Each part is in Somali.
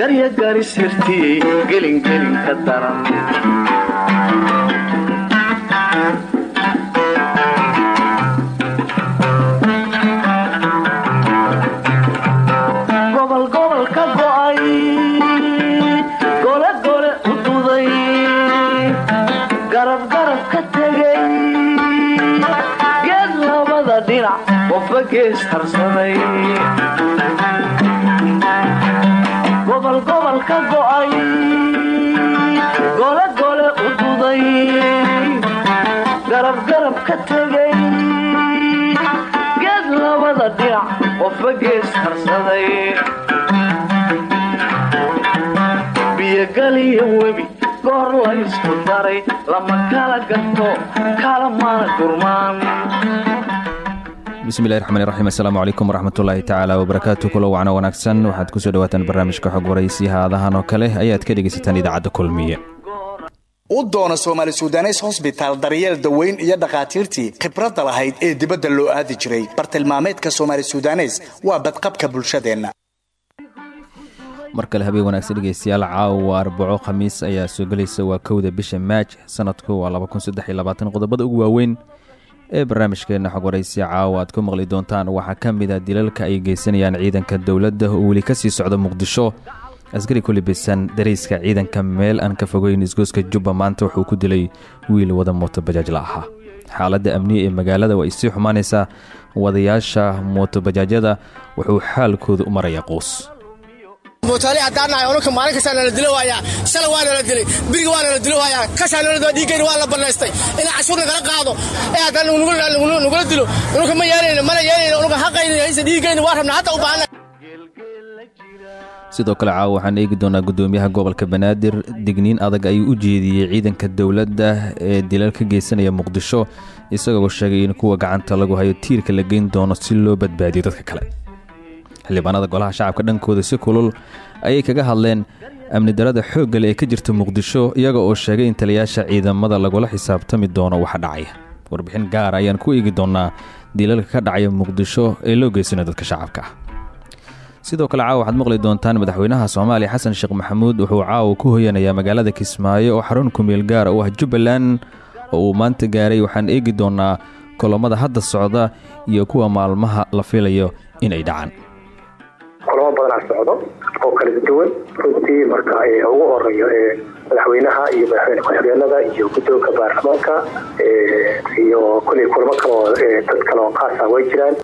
garyagarisirtiyey gelingelin ka daran gobol gobol ka go'ay gole gole u duday. Garab garab ka tegay geed labada dhinac qofba gees harsaday biyogaliyo webi goor la ysku daray lama kala gato kala mana gurmaan bismillahi raxmaan raxiim assalaamu calaykum waraxmatullaahi tacaala wabarakaatu kulo wacno wanaagsan. Waxaad ku soo dhawaataan barnaamijka xog waraysiha aadahan oo kale. Ayaad ka dhegaysataan idaacadda kulmiye. U doona soomaali sudanes hosbitaal daryeel daweyn iyo dhakhaatiirtii khibradda lahayd ee dibadda loo aadi jiray. Bartilmaameedka soomaali sudanes waa badqabka bulshadeenna. Mar kale habeen wanaagsan dhegeystayaal caawa arbaco khamiis ayaa soo gelaysa waa kowda bisha maaj. Sanadku waa qodobada ugu waaweyn ee barnaamijkeena xog waraysi caawa aad ku maqli doontaan. Waxaa ka mid a dilalka ay geysanayaan ciidanka dowladda oo weli ka sii socda muqdisho. Askari ku libisan darayska ciidanka meel aan ka fogeyn isgooska jubba maanta wuxuu ku dilay wiil wada mootobajaajla ahaa. Xaaladda amniga ee magaalada waa isii xumaanaysaa. Wadayaasha mootobajaajyada wuxuu xaalkooda u marayaa quus mootaali haddaannahay ununka maalin kastaa dilo waayaa shala waa nala dilay biriga waa nala dilo waayaa kashaa nala dhiiggayna waa la bannaystay inaa cashuur nagala qaado ee haddaan nagula dilo ununka ma yeelayno mana yeelayno ununka haqayna haysa dhiiggayna waa rabna hadda u baahana sidoo kale caawa waxaan eegi doonaa gudoomiyaha gobolka banaadir digniin adag ayuu u jeediyey ciidanka dowladda ee dilal ka geysanaya muqdisho isagoo sheegay in kuwa gacanta lagu hayo tiirka la geyn doono si loo badbaadiyo dadka kale xildhibaanada golaha shacabka dhankooda si kulul ayay kaga hadleen amni darada xooggale ee ka jirta muqdisho iyaga oo sheegay in taliyaasha ciidamada lagula xisaabtami doono waxa dhacaya. Warbixin gaar ayaan ku eegi doonaa dilalka ka dhacaya muqdisho ee loo geysanayo dadka shacabka. Ah sidoo kale caawa waxaad maqli doontaan madaxweynaha soomaaliya xasan sheekh maxamuud wuxuu caawa ku hoyanayaa magaalada kismaayo oo xarun kumeel gaara u ah jubbaland oo uu maanta gaaray. Waxaan eegi doonaa kolommada hadda socda iyo kuwa maalmaha la filayo inay dhacaan kulamo badanaa socdo oo kala duwan. Runtii marka ugu horeeyo madaxweynaha iyo madaxweyne ku-xigeenada iyo guddoonka baarlamaanka iyo kuley kulamo kaloo dad kale oo qaasa way jiraan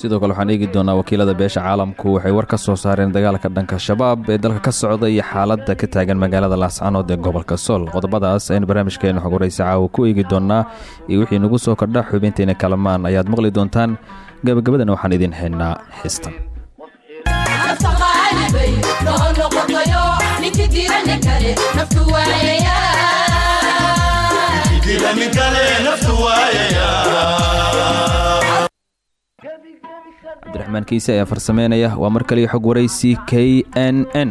sidoo kale waxaan eegi doonaa wakiilada beesha caalamku waxay war ka soo saareen dagaalka dhanka shabaab ee dalka ka socda iyo xaaladda ka taagan magaalada laascanood ee gobolka sool qodobadaas aynu barnaamijkeena xog waraysa caawa ku eegi doonaa iyo wixii nagu soo kordha xubinteyna kalamaan. Ayaad maqli doontaan gabagabadana waxaan idin haynaa xistan cabdiraxmaan kiise ayaa farsameynaya. Waa mar kaliya xog waraysi k n n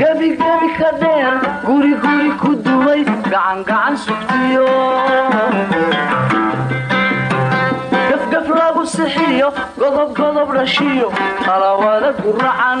gebigebi ka dheer guri guri ku dumay gacangacan sugtiyo gafgaf lagu sixiyo godob godob dhashiyo talawada guracan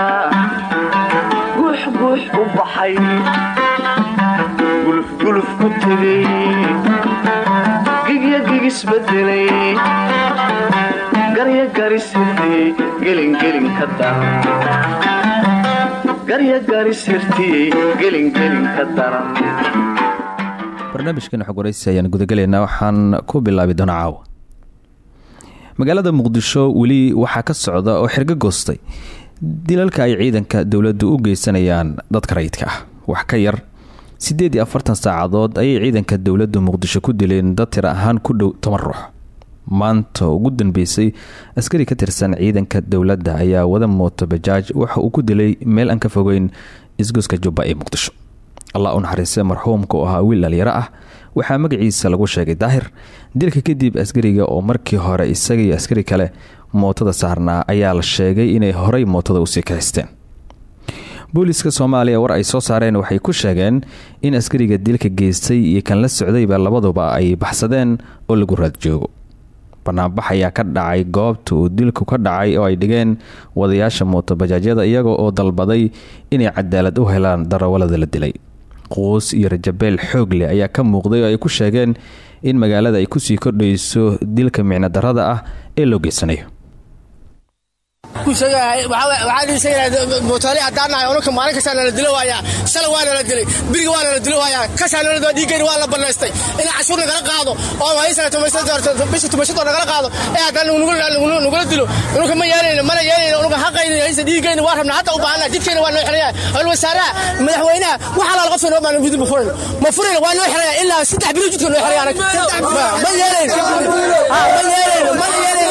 Garisirtiyey gelingelin ka daran garya garisirtiyey gelingelin ka daran barnaamijkan xog waraysi ayaan gudagelaynaa waxaan ku bilaabi doonaa caawa. Magaalada muqdisho weli waxaa ka socda oo xirgo goostay. Dilalka ay ciidanka dowladdu u geysanayaan dadka rayidka ah. Wax ka yar siddeed iyo afartan saacadood ayay ciidanka dowladdu muqdisho ku dileen dad tir ahaan ku dhow toban ruux. Maanta ugu dambeysay askari ka tirsan ciidanka dowladda ayaa wada mooto bajaaj waxa uu ku dilay meel aan ka fogeyn isgoska jubba ee muqdisho. Allah u naxariiste marxuumka oo ahaa wiil dhalinyaro ah waxaa magaciisa lagu sheegay daahir. Dilka kadib askariga oo markii hore isaga iyo askari kale mootada saarnaa ayaa la sheegay inay horey mootada u sii kaxisteen booliska soomaaliya war ay soo saareen waxay ku sheegeen in askariga dilka geystay iyo kan la socdayba labaduba ay baxsadeen oo lagu raad joogo. Banaanbax ayaa ka dhacay goobta uu dilku ka dhacay oo ay dhigeen wadayaasha mootobajaajyada iyaga oo dalbaday inay cadaalad u helaan darawalada la dilay. Quus iyo rajabeel xoog leh ayaa ka muuqday oo ay ku sheegeen in magaalada ay ku sii kordhayso dilka micno darada ah ee loo geysanayo mootaali haddaan nahay ununka maalin kastaa nala dilo waayaa shala waa nala dilay biriga waa nala dilo waayaa kashaa nala dhiiggeyna waa la bannaystay inaa cashuur nagala qaado oo bisha tumashadoo nagala qaado ee haddaan nagula dilo ununka ma yeelayno mana yeelayno ununka haqayna haysa dhiiggeyna waa rabna hadda u baahana jidkeyna waa noo xiraya alwasaaraha madaxweynaha wax alaal qofka noo baana muddo ma furayno ma furayno waa noo xiraya ilaa saddex bilo jidka noo xiraya ma yeelayno ma yeelayno mana yeelayno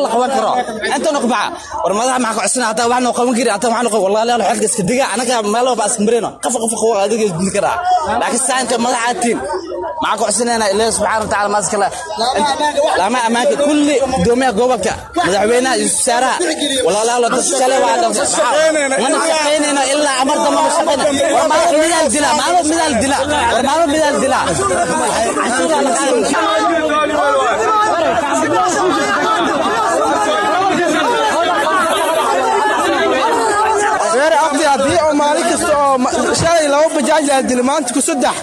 dil dil dil qaban iska qaf allah la qaban karo inta noo baxa war madax maxaa ka cusna hada wax noo qaban jiray hada wax noo wallahi loo xilka iska diga anaga meel waa bas marino. Qof qof qof adiga din kara laakiin saanta madax atiin maxaa ka cusnayna ilaahay subhanahu wa ta'ala ma iskala lama amaanka kulli doomiya gobolka madaxweynaha iyo wasaaraha wallahi dad shalay waa dad mana shaqeynayna ilaa amar dama ma shaqeyna war ma midal dila ma midal dila war ma midal dila reer abdi haddii oo maalin kasta oo shalay laba bajaaj la maanta ku saddex.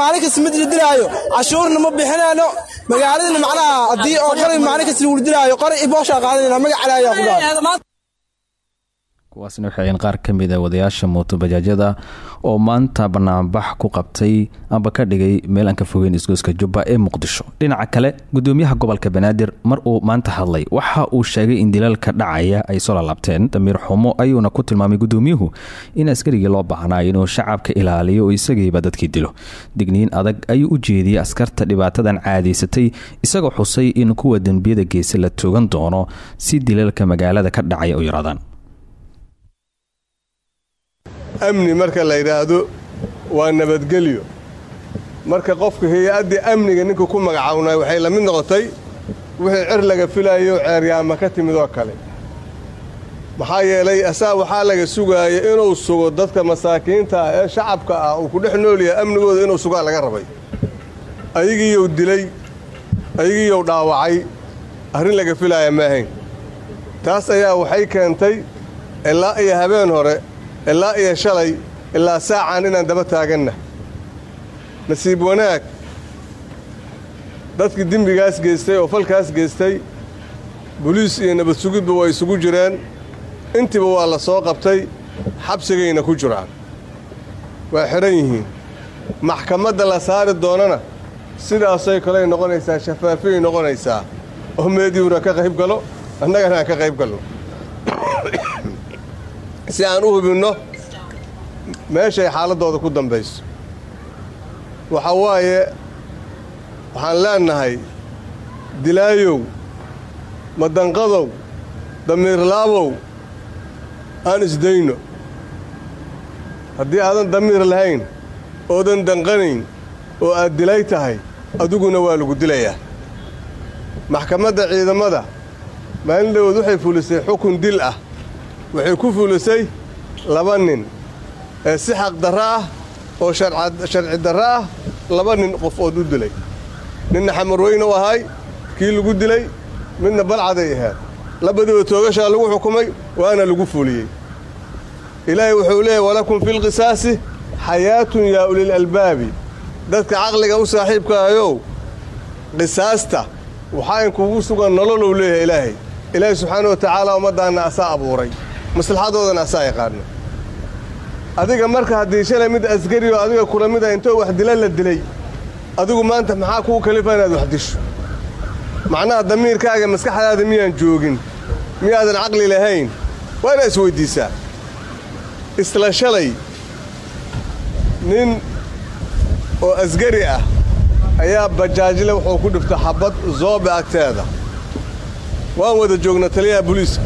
Maalin kasta mid la dilaayo cashuurna ma bixinayno magaaladana macnaha haddii oo qori maalin kasta lagu dilaayo qori ibooshaa qaadanayna magac alaayaa ku kuwaasna waxay ahayn qaar ka mid a wadayaasha mootobajaajyada oo maanta banaanbax ku qabtay amba ka dhigay meel aan ka fogeyn isgooska jubba ee muqdisho. Dhinaca kale gudoomiyaha gobolka banaadir mar uu maanta hadlay waxa uu sheegay in dilalka dhacaya ay soo lalaabteen damiir xumo ayuuna ku tilmaamay gudoomiyuhu in askarigii loo baahnaayo inuu shacabka ilaaliyo oo isagiiba dadkii dilo. Digniin adag ayuu u jeediyey askarta dhibaatadan caadaysatay isagoo xusay in kuwa dembiyada geesa la toogan doono si dilalka magaalada ka dhacaya u yaraadaan amni marka la yidhaahdo waa nabadgelyo. Marka qofka hay'addii amniga ninka ku magacawnay waxay la mid noqotay wixii cer laga filayo ceeryaama ka timid oo kale. Maxaa yeelay asaa waxaa laga sugaaya inuu sugo dadka masaakiinta ah ee shacabka ah uu ku dhex nool yahay amnigooda inuu sugaa laga rabay. Ayagiiyou dilay ayagiiyou dhaawacay arrin laga filaaya ma ahayn. Taas ayaa waxay keentay ilaa iyo habeen hore ilaa iyo shalay ilaa saacan inaan daba taaganna. Nasiib wanaag. Dadkii dembigaas geystay oo falkaas geystay boliis iyo nabad sugidba waa isugu jireen. Intiiba waa la soo qabtay xabsigayna ku jiraan. Waa xidhan yihiin maxkamadda la saari doonana sidaasay kaley noqonaysaa shafaafiyay noqonaysaa. Oo meediuna ka qayb galo annagana aan ka qayb galno si aan u hubinno meeshay xaaladdooda ku dambayso. Waxaa waaye waxaan leennahay dilaayow madanqadow damiirlaabow aan isdayno. Haddii aadan damiir lahayn oodan danqanayn oo aad dilay tahay adiguna waa lagu dilayaa. Maxkamadda ciidamada maalin dhawood waxay fulisay xukun dil ah waxay ku fulisay laba nin ee si xaq darro ah oo sharci darro ah laba nin qof ood u dilay. Ninna xamarweyne u ahay kii lagu dilay midna balcaday ahayd. Labadiiba toogashaa lagu xukumay waana lagu fuliyey ilaahay wuxuu leeyahy walakum fi lqisaasi xayaatun yaa ulil albaabi. Dadka caqliga u saaxiibkaayow qisaasta waxaa inkugu sugan nololow leeyahay ilaahay. Ilaahay subxaana wa tacaala ummaddaanna asaa abuuray maslaxadoodana asaa yaqaano adiga marka haddii shalay mid askari oo adiga kula mid ah intoo wax dila la dilay adigu maanta maxaa kuu kalifa inaad wax disho? Macnaha damiirkaaga maskaxdaada miyaan joogin miyaadan caqli lahayn waa inaad isweyddiisaa isla shalay nin oo asgari ah ayaa bajaajle wuxuu ku dhifta xabbad zoobe agteeda. Waan wada joogna taliyaha buliiska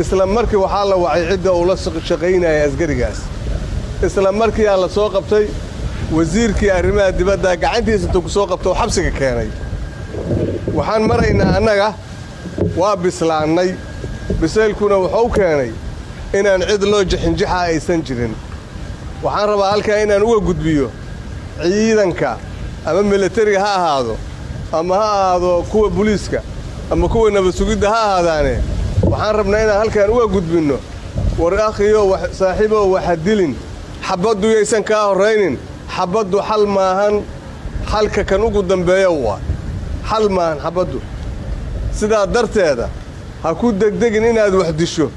isla markii waxaa la wacay cidda uu la shaqaynaya asgarigaas. Isla markiiaa la soo qabtay wasiirkii arrimaha dibadda gacantiisa intuu ku soo qabta oo xabsiga keenay. Waxaan maraynaa annaga waa bislaannay. Bisaylkuna wuxuu keenay inaan cid loo jixinjixa aysan jirin. Waxaan rabaa halkaa inaan uga gudbiyo ciidanka ama milatariga ha ahaado ama ha ahaado kuwa buliiska ama kuwa nabadsugidda ha ahaadaane waxaan rabnaa inaan halkaan uga gudbinno. War akhiyo saaxiibow waxa dilin. Xabbaddu yaysan kaa horraynin. Xabbaddu xal maahan xalka kan ugu dambeeya waa xal maahan xabbaddu sidaa darteeda ha ku degdegin inaad wax disho.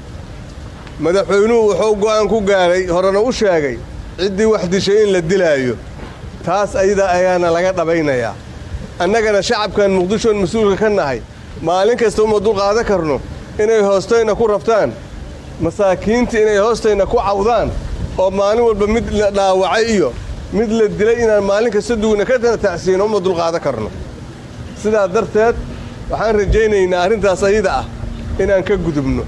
Madaxweynuhu wuxuu go'aan ku gaadhay horena u sheegay ciddii wax dishay in la dilaayo. Taas ayada ayaana laga dhabaynayaa annagana shacabkan muqdishoon mas'uulka ka nahay maalin kasta uma dulqaadan karno inay hoostayna ku raftaan. Masaakiinta inay hoostayna ku cawdaan. Oo maalin walba mid la dhaawacay iyo mid la dilay inaan maalin kasta dugna ka tacsiino uma dulqaadan karno. Sidaa darteed waxaan rajaynaynaa arrintaas ayada ah inaan ka gudubno.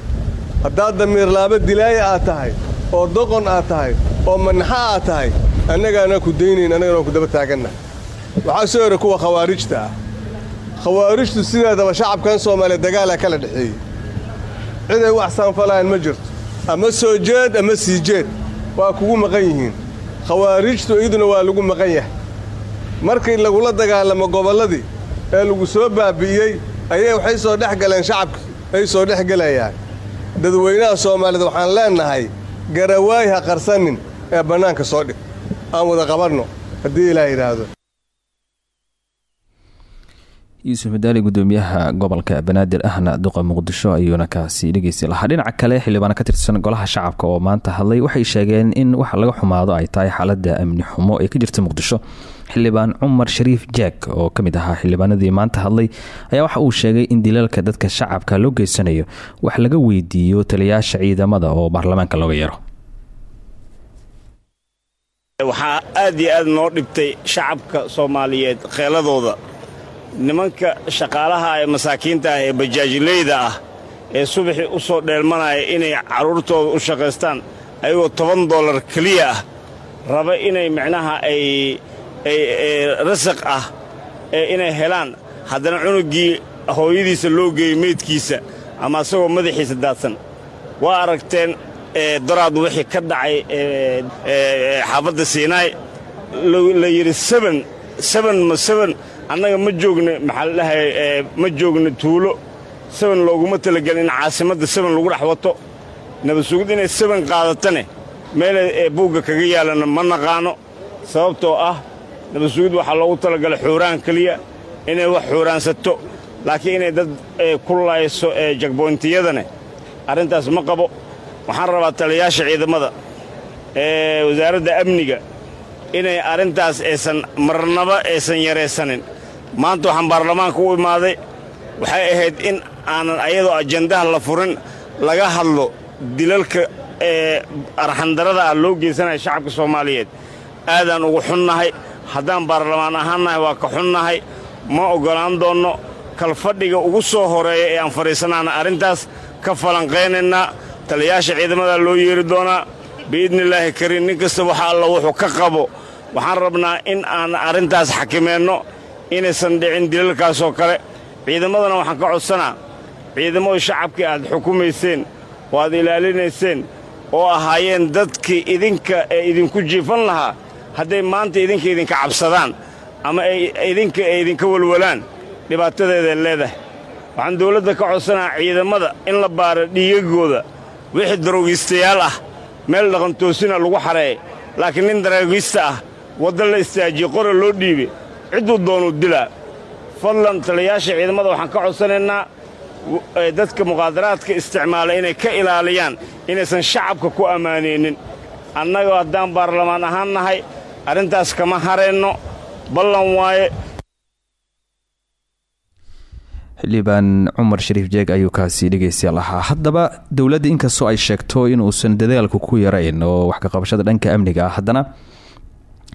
Haddaad damiirlaaba dilaaya aad tahay oo doqon aad tahay oo manaxa aad tahay annagaana ku daynayn annagana waan ku daba taaganna. Waxaa soo hora kuwa khawaarijta ah. Khawaarijtu sideedaba shacabkan soomaaliya dagaalaa kala dhexeeyey ciday wax saanfalaan ma jirto ama soo jeed ama sii jeed waa kugu maqan yihiin khawaarijtu iyaduna waa lagu maqan yahay markii lagula dagaalamo gobolladii ee lagu soo baabi'iyey ayay waxay soo dhex galeen shacabkii ay soo dhex gelayaan dadweynaha soomaaliyeed waxaan leennahay garawaay ha qarsanin ee bannaanka soo dhig aan wada qabanno haddii ilaah yidhaahdo yuusuf madaali gudoomiyaha gobolka banaadir ahna duqa muqdisho ayuuna kaasi dhegeysi lahaa. Dhinaca kale xildhibaana ka tirsan golaha shacabka oo maanta hadlay waxay sheegeen in wax laga xumaado ay tahay xaalada amni xumo ee ka jirta muqdisho. Xildhibaan cumar shariif jack oo ka mid ahaa xildhibaanadii maanta hadlay ayaa waxa uu sheegay in dilalka dadka shacabka loo geysanayo wax laga weydiiyo taliyaasha ciidamada oo baarlamaanka looga yeero. Waxaa aad iyo aad noo dhibtay shacabka soomaaliyeed kheeladooda nimanka shaqaalaha ee masaakiinta ah ee bajaajileyda ah ee subaxii u soo dheelmanaya inay carruurtooda u shaqaystaan ayagoo toban dollar keliya ah raba inay micnaha ay rasaq ah ee inay helaan. Haddana cunuggii hooyadiisa loo geeyey meydkiisa ama asagoo madaxiisa daadsan. Waa aragteen doraad wixii ka dhacay xaafadda siinaay la yidhi annaga ma joogna maxaa la dhahay ma joogna tuulo. Seben looguma talagelin in caasimadda seben lagu dhex wato. Nabadsugid inay seben qaadatane. Meelay buugga kaga yaalana ma naqaano. Sababtoo ah nabadsugid waxaa loogu talagalay xuuraan keliya inay wax xuuraansato. Laakiin inay dad ku laayso jagboyntiyadane arrintaas ma qabo. Waxaan rabaa taliyaasha ciidamada ee wasaaradda amniga inay arrintaas aysan marnaba aysan yaraysanin maanta waxaan baarlamaanka u imaaday. Waxay ahayd in aanan ayadoo ajandaha la furin laga hadlo dilalka ee arxandarada ah loo geysanaya shacabka soomaaliyeed. Aadaan ugu xunnahay haddaan baarlamaan ahaannahay waa ka xunnahay. Ma oggolaan doonno kalfadhiga ugu soo horreeya ee aan fadhiisanaana arrintaas ka falanqaynaynaa taliyaasha ciidamadaa loo yeeri doonaa. Biidnillaahi kariim nin kasta waxa alla wuxuu ka qabo. Waxaan rabnaa in aan arrintaas xakimeenno inaysan dhicin dilalkaasoo kale. Ciidamadana waxaan ka codsanaa ciidamadu shacabkii aad xukumayseen oo aad ilaalinayseen oo ahaayeen dadkii idinka ee idinku jiifan lahaa hadday maanta idinka idinka cabsadaan ama idinka ay idinka walwalaan dhibaatadeeday leedahay. Waxaan dawladda ka codsanaa ciidamada in la baaro dhiigagooda wixii daroogiistayaal ah meel dhaqantoosina lagu xareey laakiin nin daroogiista ah wadda la istaajiye qora loo dhiibe cidduu doonuu dilaa fadlan taliyayaasha ciidamada waxaan ka codsanaynaa dadka muqaadaraadka isticmaala inay ka ilaaliyaan inaysan shacabka ku ammaanaynin annaga haddaan baarlamaan ahaan nahay arrintaas kama hareenno. Ballan waaye. Xildhibaan cumar shariif jeeg ayuu kaasi dhegeystayaal ahaa haddaba dowladda inkastoo ay sheegto inuusan dadaalku ku yarayn oo wax kaqabashada dhanka amniga ah haddana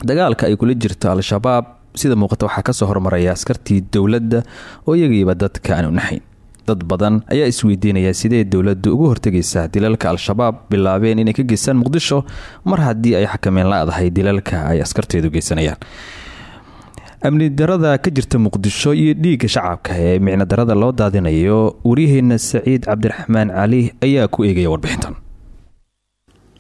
dagaalka ay kula jirto al-shabaab sida muuqata waxaa ka soo hormaraya askartii dowladda oo iyagiiba dadka aanu naxayn dad badan ayaa isweydiinaya sidee dowladdu ugu hortegaysaa dilalka al-shabaab bilaabeen inay ka geystaan muqdisho mar haddii ay xakameyn la-dahay dilalka ay askarteedu geysanayaan. Amni darada ka jirta muqdisho iyo dhiigga shacabka ee micno darada loo daadinayo waryaheena saciid cabdiraxmaan cali ayaa ku eegaya warbixintan.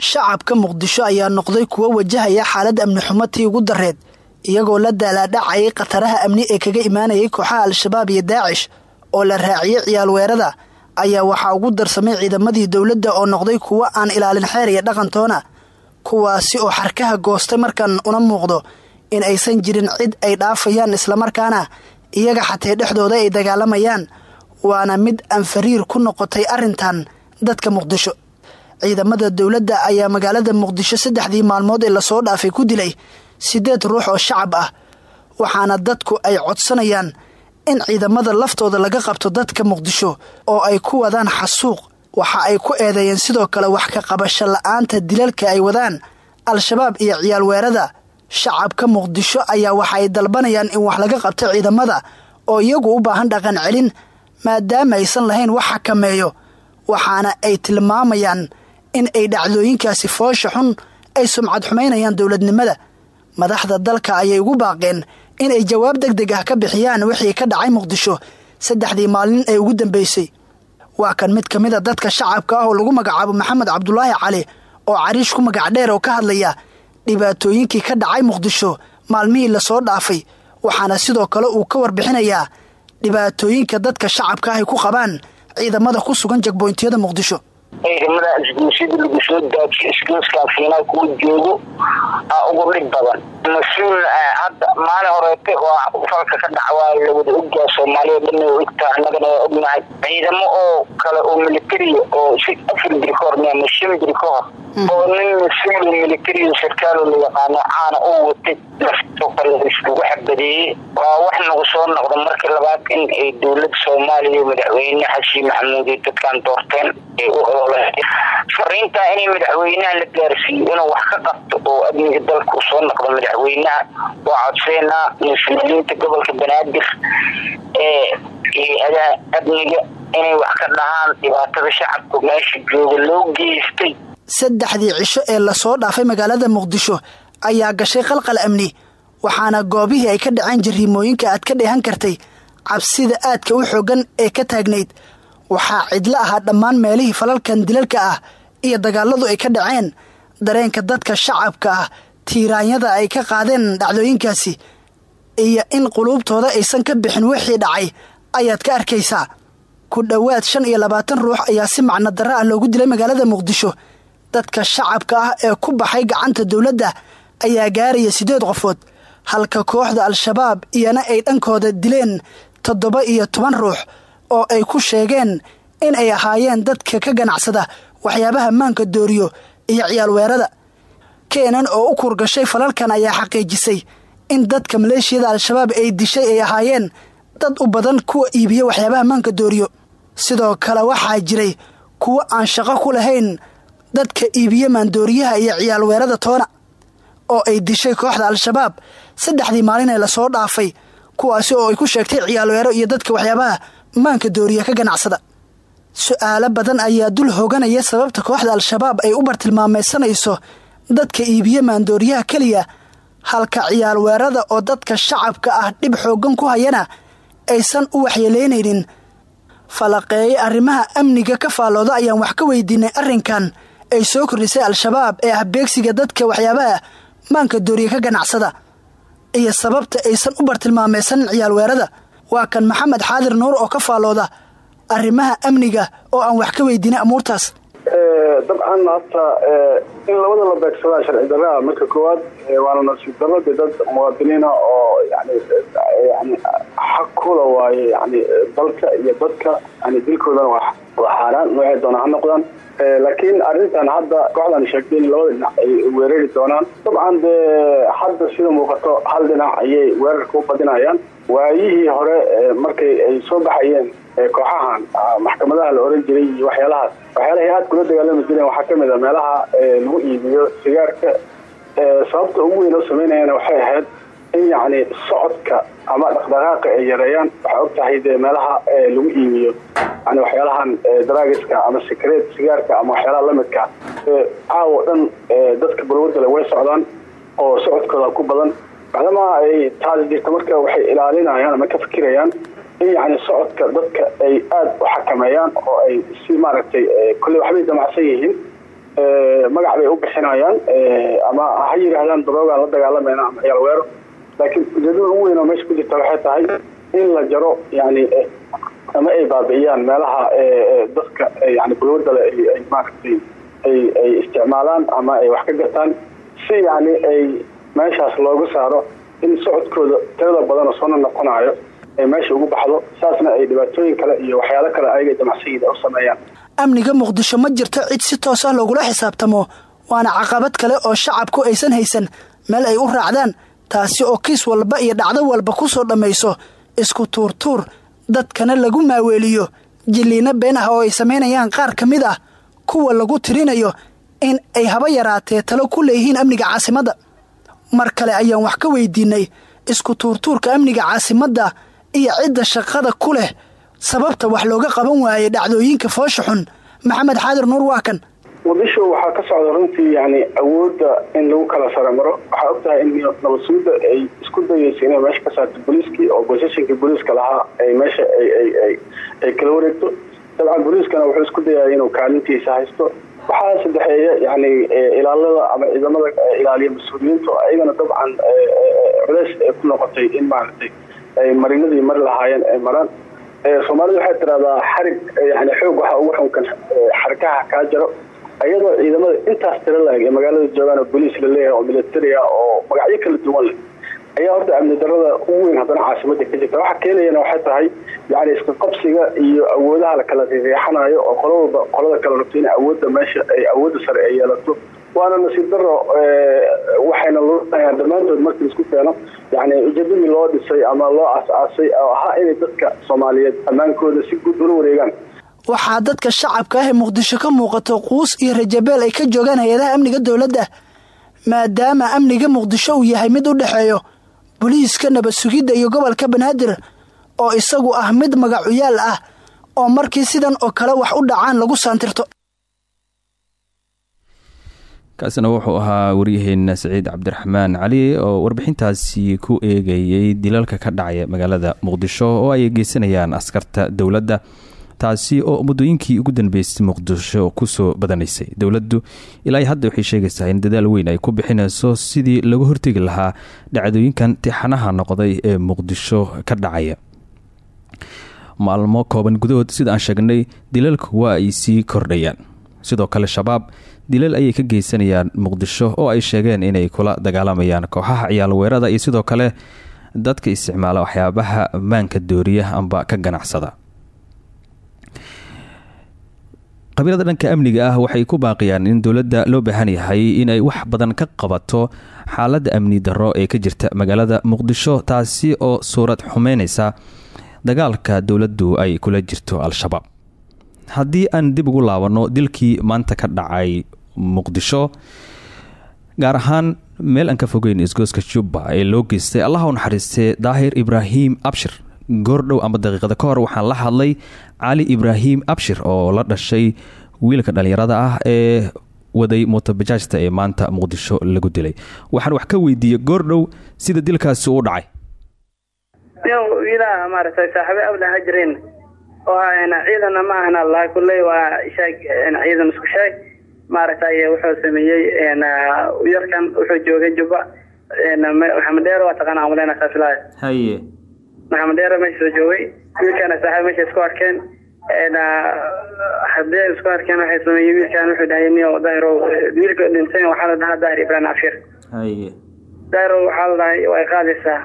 Shacabka muqdisho ayaa noqday kuwo wajahaya xaalad amni xumo tii ugu dareed iyagoo la daalaadhacayay khataraha amni ee kaga imaanayay kooxaha al-shabaab iyo daacish oo la raaciyey ciyaal weerada ayaa waxaa ugu darsamay ciidamadii dowladda oo noqday kuwo aan ilaalin xeer iyo dhaqantoona kuwaasi oo xarkaha goostay markan una muuqdo in aysan jirin cid ay dhaafayaan islamarkaana iyaga xatee dhexdooda ay dagaalamayaan waana mid aan fariir ku noqotay arrintan dadka muqdisho. Ciidamada dowladda ayaa magaalada muqdisho saddexdii maalmood ee la soo dhaafay ku dilay siddeed ruux oo shacab ah waxaana dadku ay codsanayaan in ciidamada laftooda laga qabto dadka muqdisho oo ay ku wadaan xasuuq. Waxa ay ku eedeeyeen sidoo kale wax ka qabasho la'aanta dilalka ay wadaan. Al-shabaab iyo ciyaal weerada shacabka muqdisho ayaa waxa ay dalbanayaan in wax laga qabto ciidamada oo iyagu u baahan dhaqan celin maadaama aysan lahayn wax xakameeyo. Waxaana ay tilmaamayaan in ay dhacdooyinkaasi foosha xun ay sumcad xumaynayaan dowladnimada madaxda dalka ayay ugu baaqeen in ay jawaab deg deg ah ka bixiyaan wixii ka dhacay muqdisho. Saddexdii maalin ee ugu dambeysay. Waa kan mid ka mid a dadka shacabka ah oo lagu magacaabo maxamed cabdulaahi cali oo cariish ku magac dheer oo ka hadlaya dhibaatooyinkii ka dhacay muqdisho maalmihii la soo dhaafay waxaana sidoo kale uu ka warbixinayaa dhibaatooyinka dadka shacabka ah ay ku qabaan ciidamada ku sugan jagboyntiyada muqdisho ciidamada isguusyada lagu soo daajiyo isgoyskaasiina kuwa joogo aa ugu dhib badan mas'uul hadda maalin horeete waa falka ka dhac waa lawada ogyaa soomaaliya dhanna waa ogtaa annagana waa ognahay ciidamo oo kale oo militariya oo si afar jiri ka hor ama shan jiri ka hor oo nin mas'uul militariya sarkaalo la yaqaano caana u watay laftoo kale iskugu xabadeeyey waa wax nagu soo noqda markii labaad in ay dowladda soomaaliya madaxweyne xashi maxamuud ay dadkan doorteen ay u fariintaa inay madaxweynaha la gaarsiiyo inuu wax ka qabto oo amniga dalka soo noqdo madaxweynaha waa codseynaa mas'uuliyiinta gobolka banaadir ee hay'adaha inay wax ka dhahaan dhibaatada shacabka meesha jooga loo geystay. Saddexdii cisho ee la soo dhaafay magaalada muqdisho ayaa gashay qalqal amni waxaana goobihii ay ka dhaceen jariimooyinka aad ka dheehan kartay cabsida aadka u xoogan ee ka taagnayd waxaa cidlo ahaa dhammaan meelihii falalkan dilalka ah iyo dagaaladu ay ka dhaceen. Dareenka dadka shacabka ah tiiraanyada ay ka qaadeen dhacdooyinkaasi iyo in quluubtooda aysan ka bixin wixii dhacay ayaad ka arkaysaa. Ku dhowaad shan iyo labaatan ruux ayaa si macno darro ah loogu dilay magaalada muqdisho. Dadka shacabka ah ee ku baxay gacanta dowladda ayaa gaaraya siddeed qofood. Halka kooxda al-shabaab iyana ay dhankooda dileen toddoba iyo toban ruux oo ay ku sheegeen in ay ahaayeen dadka ka ganacsada waxyaabaha maanka dooriyo iyo ciyaal weerada keenan oo u kurgashay falalkan ayaa xaqiijisay in dadka maleeshiyada al-shabaab ay dishay ay ahaayeen dad u badan kuwa iibiya waxyaabaha maanka dooriyo. Sidoo kale waxaa jiray kuwo aan shaqo ku lahayn dadka iibiye maandooriyaha iyo ciyaal weerada toona oo ay dishay kooxda al-shabaab saddexdii maalin ee la soo dhaafay kuwaasi oo ay ku sheegtay ciyaal weero iyo dadka waxyaabaha maanka dooriya ka ganacsada. Su'aalo badan ayaa dul hooganaya sababta kooxda al-shabaab ay u bartilmaameysanayso dadka iibiye maandooriyaha keliya halka ciyaal weerada oo dadka shacabka ah dhib xooggan ku hayana aysan u waxyeeleynaynin falaqeeye arrimaha amniga ka faallooda ayaan wax ka weydiinay arrinkan ay soo kordhisay al-shabaab ee ah beegsiga dadka waxyaabaha maanka dooriye ka ganacsada iyo sababta aysan u bartilmaameysanin ciyaal weerada waa kan maxamed xaadir nuur oo ka faallooda arrimaha amniga oo aan wax ka weydiinay amuurtaas. Dabcan hata in labada la beegsadaa sharci daraa marka koowaad waana nasiib dee dad muwaadiniina oo yani xaq kula waaye yani dalka iyo dadka yani dilkoodana waa xaaraan noocay doona ha noqdaan. Laakiin arrintan hadda kooxdan sheegtay in labada dhinac ay weerari doonaan. Dabcan dee hadda sida muuqato hal dhinac ayay weerarka u badinayaan waayihii hore markay ay soo baxayeen kooxahan maxkamadaha la oran jiray iyo waxyaalahaas. Waxyaalahay kula dagaalami jireen. Waxaa ka mid a meelaha lagu iibiyo sigaarka. Sababta ugu weyn oo sameynayana waxay ahayd in yacni socodka ama dhaqdhaqaaqa ay yareeyaan. Waxay og tahay meelaha lagu iibiyo yani waxyaalahan draagiska ama sikareed sigaarka ama waxyaalaha lamidka caawo dhan dadka balwadale way socdaan oo socodkooda ku badan macdama ay taasi jirta marka waxay ilaalinayaan ama ka fikirayaan in yani socodka dadka ay aada u xakameeyaan oo ay si maaragtay kolley waxbay damacsan yihiin. Magac bay u bixinayaan ama ha yidhaahdaan daroogaan la dagaalamayna ama ciyaal weero. Laakiin ujeedada ugu weyn oo meesha ku jirta waxay tahay in la jaro yani ama ay baabi'iyaan meelaha dadka yani balwadale ay maaragtay ay ay isticmaalaan ama ay wax ka gataan si yani ay meeshaas looga saaro in socodkooda tirada badan oo soona noqonayo ay meesha ugu baxdo saasna ay dhibaatooyin kale iyo waxyaalo kale ayaga damacsiyiida u sameeyaan. Amniga muqdisho ma jirto cid si toos ah loogula xisaabtamo waana caqabad kale oo shacabku aysan haysan. Meel ay u raacdaan taasi oo kiis walba iyo dhacdo walba ku soo dhammayso isku tuurtuur dadkana lagu maaweeliyo. Jilliino been ah oo ay samaynayaan qaar ka mid ah kuwa lagu tirinayo in ay haba yaraatee talo ku leeyihiin amniga caasimadda mar kale ayaan wax ka weydiinay isku tuurtuurka amniga caasimadda iyo cidda shaqada ku leh sababta wax looga qaban waayey dhacdooyinka foosha xun. Maxamed xaadir nuur waa kan. Muqdisho waxaa ka socda runtii yani awoodda in lagu kala saramaro. Waxaa og tahay in nabadsuudda ay isku dayeysa inay meesha ka saarto booliiskii oo boseshinkii booliiska lahaa ay meesha ay kala wareegto. Dabcan booliiskana wuxuu isku dayaya inuu kaalintiisa haysto waxaa saddexeeya yani ilaalada ama ciidamada ilaaliya mas'uuliyiintu ayagana dabcan culeys ku noqotay in maaragtay ay marinadii mari lahaayeen ay maraan. Soomaalida waxay tiraahdaa xarig yani xoog waxa ugu xunkan xarkaha kaa jaro ayadoo ciidamada intaas tira laeg ee magaalada joogaan oo boliis la leeyahay oo militaria oo magacyo kala duwan leh ayaa horta amni darada ugu weyn haddana caasimada ka jirta. Waxa keenayana waxay tahay yani iska qabsiga iyo awoodaha la kala riixanayo oo qola qolada kale rabto in awoodda meesha ay awoodda sare ay yeelato. Waana nasiib daro waxayna luuayaan dhammaantood markii isku keeno yani ujeedadii loo dhisay ama loo aas-aasay oo ahaa inay dadka soomaaliyeed ammaankooda si guud ula wareegaan. Waxaa dadka shacabka ah ee muqdisho ka muuqato quus iyo rajabeel ay ka joogaan hay'adaha amniga dowladda maadaama amniga muqdisho uu yahay mid u dhexeeyo boliiska nabad sugidda iyo gobolka banaadir oo isagu ah mid magacuyaal ah oo markii sidan oo kale wax u dhacaan lagu saantirto. Kaasina wuxuu ahaa waryaheena saciid cabdiraxmaan cali oo warbixintaasi ku eegayey dilalka ka dhacaya magaalada muqdisho oo ay geysanayaan askarta dowladda taasi oo muddooyinkii ugu dambeysay muqdisho ku soo badanaysay. Dowladdu ilaa hadda waxay sheegaysaa in dadaal weyn ay ku bixinayso sidii lagu hortegi lahaa dhacdooyinkan tixanaha noqday ee muqdisho ka dhacaya. Maalmo kooban gudahood sida aan sheegnay dilalku waa ay sii kordhayaan. Sidoo kale shabaab dilal ayay ka geysanayaan muqdisho oo ay sheegeen inay kula dagaalamayaan kooxaha ciyaal weerada iyo sidoo kale dadka isticmaala waxyaabaha maanka dooriya amba ka ganacsada qabiilada dhanka amniga ah waxay ku baaqayaan in dowladda loo baahan yahay inay wax badan ka qabato xaaladda amni darro ee ka jirta magaalada muqdisho taasi oo suurad xumeynaysa dagaalka dowladdu ay kula jirto al-shabaab. Haddii aan dib ugu laabanno dilkii maanta ka dhacay muqdisho gaar ahaan meel aan ka fogeyn isgooska jubba ee loo geystay allaha u naxariistay daahir ibraahim abshir goordhow ama daqiiqada ka hor waxaan la hadlay cali ibraahim abshir oo la dhashay wiilka dhallinyarada ah ee waday mootobajaajta ee maanta muqdisho lagu dilay. Waxaan wax ka weydiiyey goordhow sida dilkaasi u dhacay. Wiilaha maaragtay saaxiibo awla ha jireen. Oo ciidana ma ahna allah kulley waa sheeg ciidan isku sheeg. Maaragtay wuxuu sameeyey yarkan wuxuu joogay jubba maxamed dheer waa taqaana amaleena saafilaayo haye maxamed dheer meesha soo joogay. Wiilkana saaxiib meesha isku arkeen. Hadee isku arkeen waxay sameeyey wiilkan wuxuu dhahay niyo daahiro wiilka dhintay waxaa la dhahaa daahir ibrahim afshir haye daahiro waxaa la dhahay way qaadaysaa.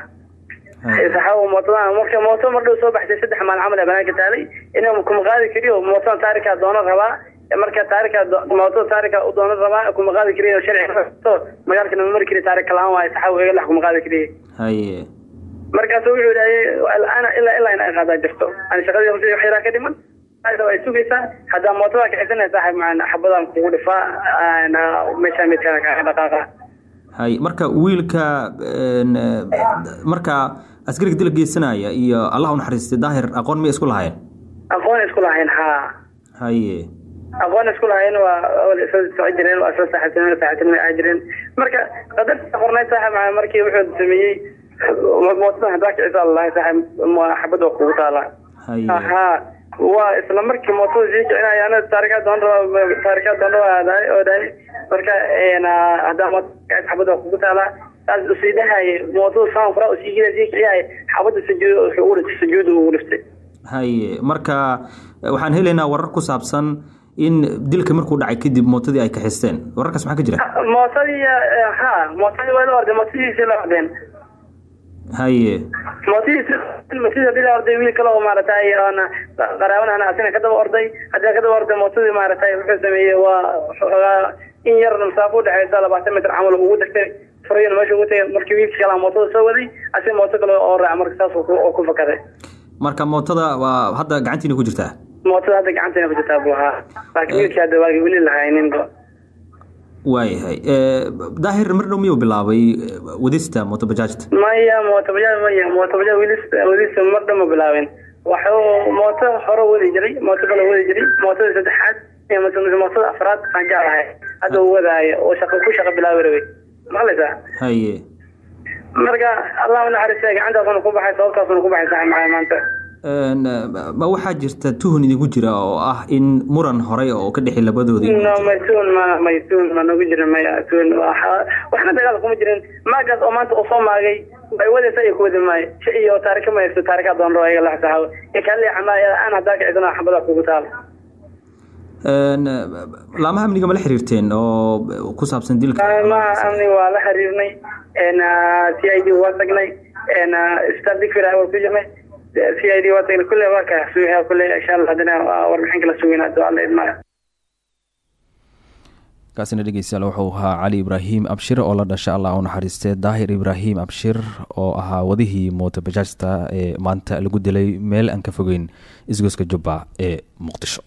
Saxaabo mootada marka mooto mardhow soo baxsay saddex maalin camal ee banaanka taalay. Inuu kuma qaadi kariyo mootada taarikaa doonan rabaa. Marka taarika mootada taarika u doonan rabaa kuma qaadi kariyo sharci magaalka nama mari kari taarika la'aan waayo iga lex kuma qaadi kariyo markaasu wuxuu ana ilaa ilaa in ay qaadaa jirto shaqadii yaraa ka dhiman. Ay sugaysaa. Haddaa mootada macana xabadaan kugu dhifaa meeshaa midkaa kaaga dhaqaaqa. Hay marka wiilka marka askariga dila geysanaya iyo allah u naxariistay daahir aqoon miyay isku lahaayeen? Aqoon isku lahayn haa. Haye aqoon isku lahayn waa soco jireen waa isla saaxiibtinimo saaxiibtinimo ah jireen. Marka qadarta qornayd saaxib markii wuxuu sameeyey mootada lalahay xabad waa kugu taala. Haa waa isla markii mootada sii kicinaya ana taarikaa doon raba taarikaa doon dhahay oo dhahay marka haddaa mootada xabad waa kugu taala. Saas u sii dhahaye mootada saan fura u sii gida sii kiciyahay xabadda sujuud wuxuu ugu dhintay sujuud ugu dhiftay haye. Marka waxaan helaynaa warar ku saabsan in dilka markuu dhacay kadib mootadii ay kaxisteen wararkaas maxaa ka jira? Mootadii ha mootadii waa la orday mootadiisi la ordeen haye. Mootadiisi haddii la orday wiil kale oo maaragtay oona qaraabanahna asina kadaba orday haddii kadaba orday mootadii maaragtay wuxuu sameeyey waa in yar masaafo udhexeysa labaatan mitr camal ugu degtay furayan meesha ugu tagay markii wiilkii kale mootada soo waday asi mooto kale oo raac marka saas oo ku fakaday. Marka mootada waa hadda gacantiina ku jirtaa? Mootada hadda gacantiina ku jirtaa buu ahaa laakiin wiilkii hadda waagi weli lahayninba waayahay daahir mar dhow miyuu bilaabay wadista mootobajaajta maya mootobajaaj maya mootobajaaj wilis wadista mar dhow ma bilaabin. Waxuu mooto hore wadi jiray mooto kale wadi jiray mootada saddexaad mootada afraad aan jeclahay. Hadda uu wadaayo oo shaqa ku shaqa bilaabi rabay. Maqlaysaa haye. Marka allah unaxariista gacantaasuna ku baxay sababtaasuna ku baxay sax maanta ma waxaa jirta tuhun idinku jira oo ah in muran horey oo ka dhexi labadoodii. No maytuun ma maytuun ma nagu jirin maya tuun waxna dagaal kuma jirin. Maagaas oo maanta uu soo maagay way wadaysa iyo kuwadi maayo iyo taarika ma haysto taarika doon rabo iga laxsaxaabo ikaleexama aan haddaa kicisana xabada kugu taal. Laamaha amniga ma la xiriirteen oo ku saabsan dilka? Laamaha amni waa la xiriirnay. C i d waa tagnay. Isbitaal digfir waa ku jirnay c i d waa tagnay kulle waa ka insha allah haddana warbixin kala sugayna haduu alla idmaayo kaasina dhegeystayaal wuxuu ahaa cali ibraahim abshir oo la dhashay allah u naxariistee daahir ibraahim abshir oo ahaa wadihii mootobajaajta ee maanta lagu dilay meel aan ka fogeyn isgoyska jubba ee muqdisho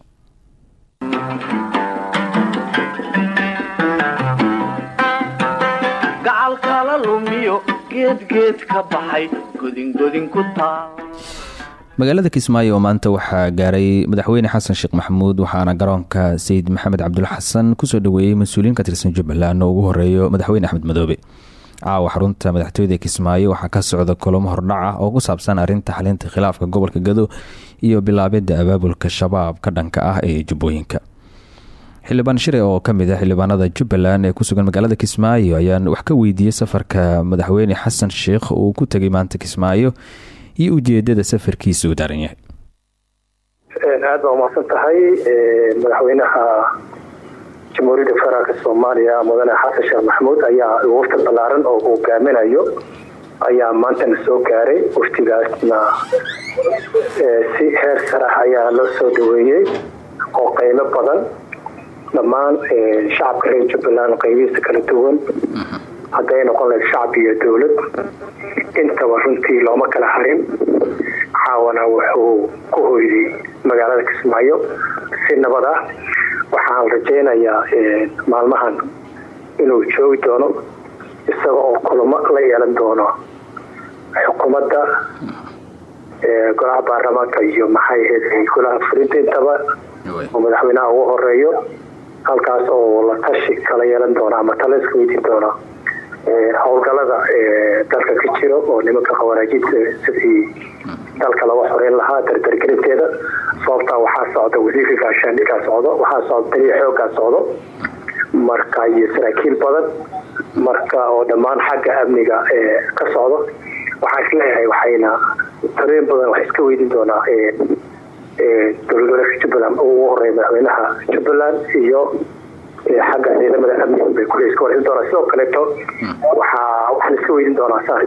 magaalada kismaayo oo maanta waxaa gaaray madaxweyne xasan sheekh maxamuud waxaana garoonka sayid maxamed cabdulla xasan ku soo dhaweeyey mas'uuliyiin ka tirsan jubbaland oo ugu horeeyo madaxweyne axmed madoobe. Caawa xarunta madaxtooyada kismaayo waxaa ka socda kulamo hordhaca oo ku saabsan arinta xalinta khilaafka gobolka gado iyo bilaabidda abaabulka shabaab ka dhanka ah ee jubbooyinka xildhibaan shire oo ka mid ah xildhibaanada jubbaland ee kusugan magaalada kismaayo ayaan wax ka weydiiyey safarka madaxweyne xasan sheekh uu ku tegay maanta kismaayo iyo ujeedada safarkiisa uu daaran yahay. Aad baa umaqsan tahay madaxweynaha jamhuuriyadda federaalk soomaaliya mudane xasan sheekh maxamuud ayaa wafta ballaaran oo hogaaminayo ayaa maantana soo gaaray waftigaasna si heer sarax ayaa loo soo dhaweeyey oo qaylo badan dhammaan shacabka reer jubbaland qaybihiisa kala duwan hadday noqon lahayd shacab iyo dowlad intaba runtii looma kala harin caawana wuxuu ku hoyday magaalada kismaayo si nabad ah waxaan rajaynayaa maalmahan inuu joogi doono isaga oo kulamo la yeelan doono xukuumadda golaha baarlamaanka iyo maxay ahayd golaha fulinta intaba oo madaxweynaha ugu horeeyo halkaas oo la tashi kala yeelan doona ama tala iska weydiin doona howlgalada dalka ka jiro oo nimanka khawaaraajinta sidii dalka laga xoreyn lahaa dardargelinteeda sababtaa waxaa socda wasiirka gaashaandhigaa socdo waxaa socda taliya xoogaa socdo. Marka iyo saraakiil badan marka oo dhammaan xagga amniga ka socdo waxaa is leeyahay waxayna talooyin badan wax iska weydiin doonaa dowlad goleedka jubbaland ugu horreeya madaxweynaha jubbaland iyo xagga ciidamada amniga bay kule iska wareysan doonaa sidoo kaleeto waxaa waxaan iska weydiin doonaa saan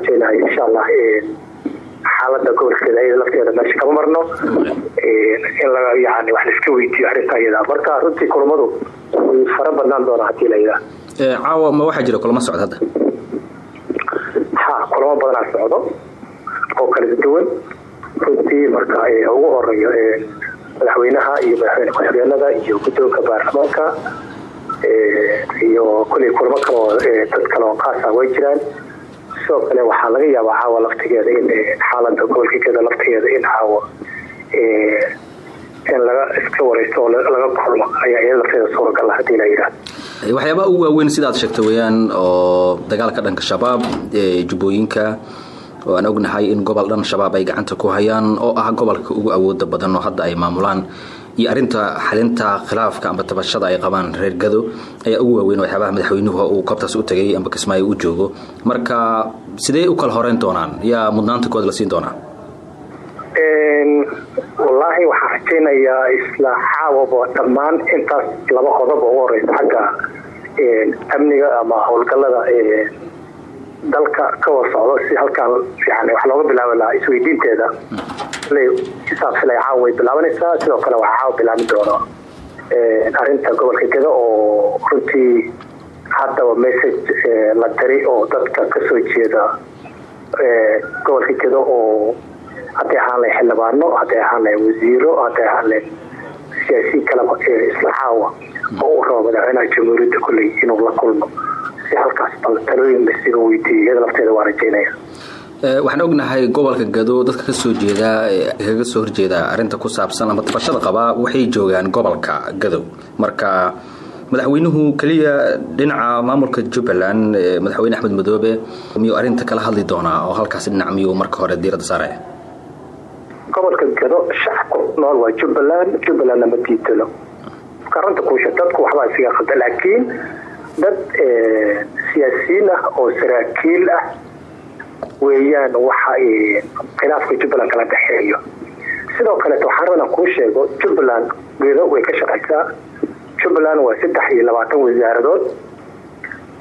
insha allah xaalada gobolkeeda iyada lafteeda meesha kama marno. In laga yani wax laiska weydiiyo arrinta iyada. Marka runtii kulamadu way fara badnaan doonaa haddii la yidhaah caawa ma waxaa jira kulamo socda hadda? Ha kulamo badanaa socdo oo kala duwan runtii marka ugu horeeyo madaxweynaha iyo madaxweyne ku-xigeenada iyo guddoonka baarlamaanka iyo kuley kulamo kaloo dad kale oo qaasa way jiraan. Sidoo kale waxaa laga yaabaa caawa laftigeeda in xaalada gobolka geda laftigeeda in caawa in laga iska wareysto oo laga kulmo. Ayaa iyada lafteeda suuragal haddii la yidhaah waxyaabaha ugu waaweyn sidaad sheegtay weyaan oo dagaalka dhanka shabaab jubbooyinka oo aan ognahay in gobol dhan shabaab ay gacanta ku hayaan oo ah gobolka ugu awooda badan oo hadda ay maamulaan. Iyo arinta xalinta khilaafka amba tabashada ay qabaan reer gado ayaa ugu waaweyn waxyaabaha madaxweynuhu uu koobtaas u tagay amba kismaayo u joogo. Marka sidee u kala horeyn doonaan? Yaa mudnaanta kooda la siin doonaa? Wallaahi waxaan rajaynayaa isla caawaba dhammaan intaas laba qodob ugu horeysa xagga amniga ama howlgalada dalka ka war si halkaan yani wax looga bilaabi lahaa isweydiinteeda isaabsilay caawa way bilaabanaysaa sidoo kale waxaa caawa bilaabin doono arinta gobolka geda oo runtii haddaba message la diray oo dadka ka soo jeeda gobolka geda oo hadday ahaan lahay xildhibaano hadday ahaan lahay wasiiro hadday ahaan lahay siyaasiyiin kaleba isla caawa. Oo uu rabo jamhuuriyadda kulley inuu la kulmo halkaas bal talooyin lasiga weydiiyo iyada lafteeda waa rajaynaya waxaan ognahay gobolka gado dadka ka soo jeeda kaga soo horjeeda arinta ku saabsan ama tabashada qabaa waxay joogaan gobolka gadow marka madaxweynuhu keliya dhinaca maamulka jubbaland madaxweyne axmed madoobe miyuu arinta kala hadli doonaa oo halkaas dhinac miyuu marka hore diiradda saaraya gobolka gado shacabku nool waa jubbaland jubbalandna ma diidano karanta kuusha dadku waxbaa isaga qalda laakiin dad siyaasiyiin ah oo saraakiil ah weeyaan waxa khilaafka jubbaland kala dhexeeyo sidoo kaleet waxaan rabaa kuu sheego jubbaland gedo way ka shaqaysaa jubbaland waa saddex iyo labaatan wasaaradood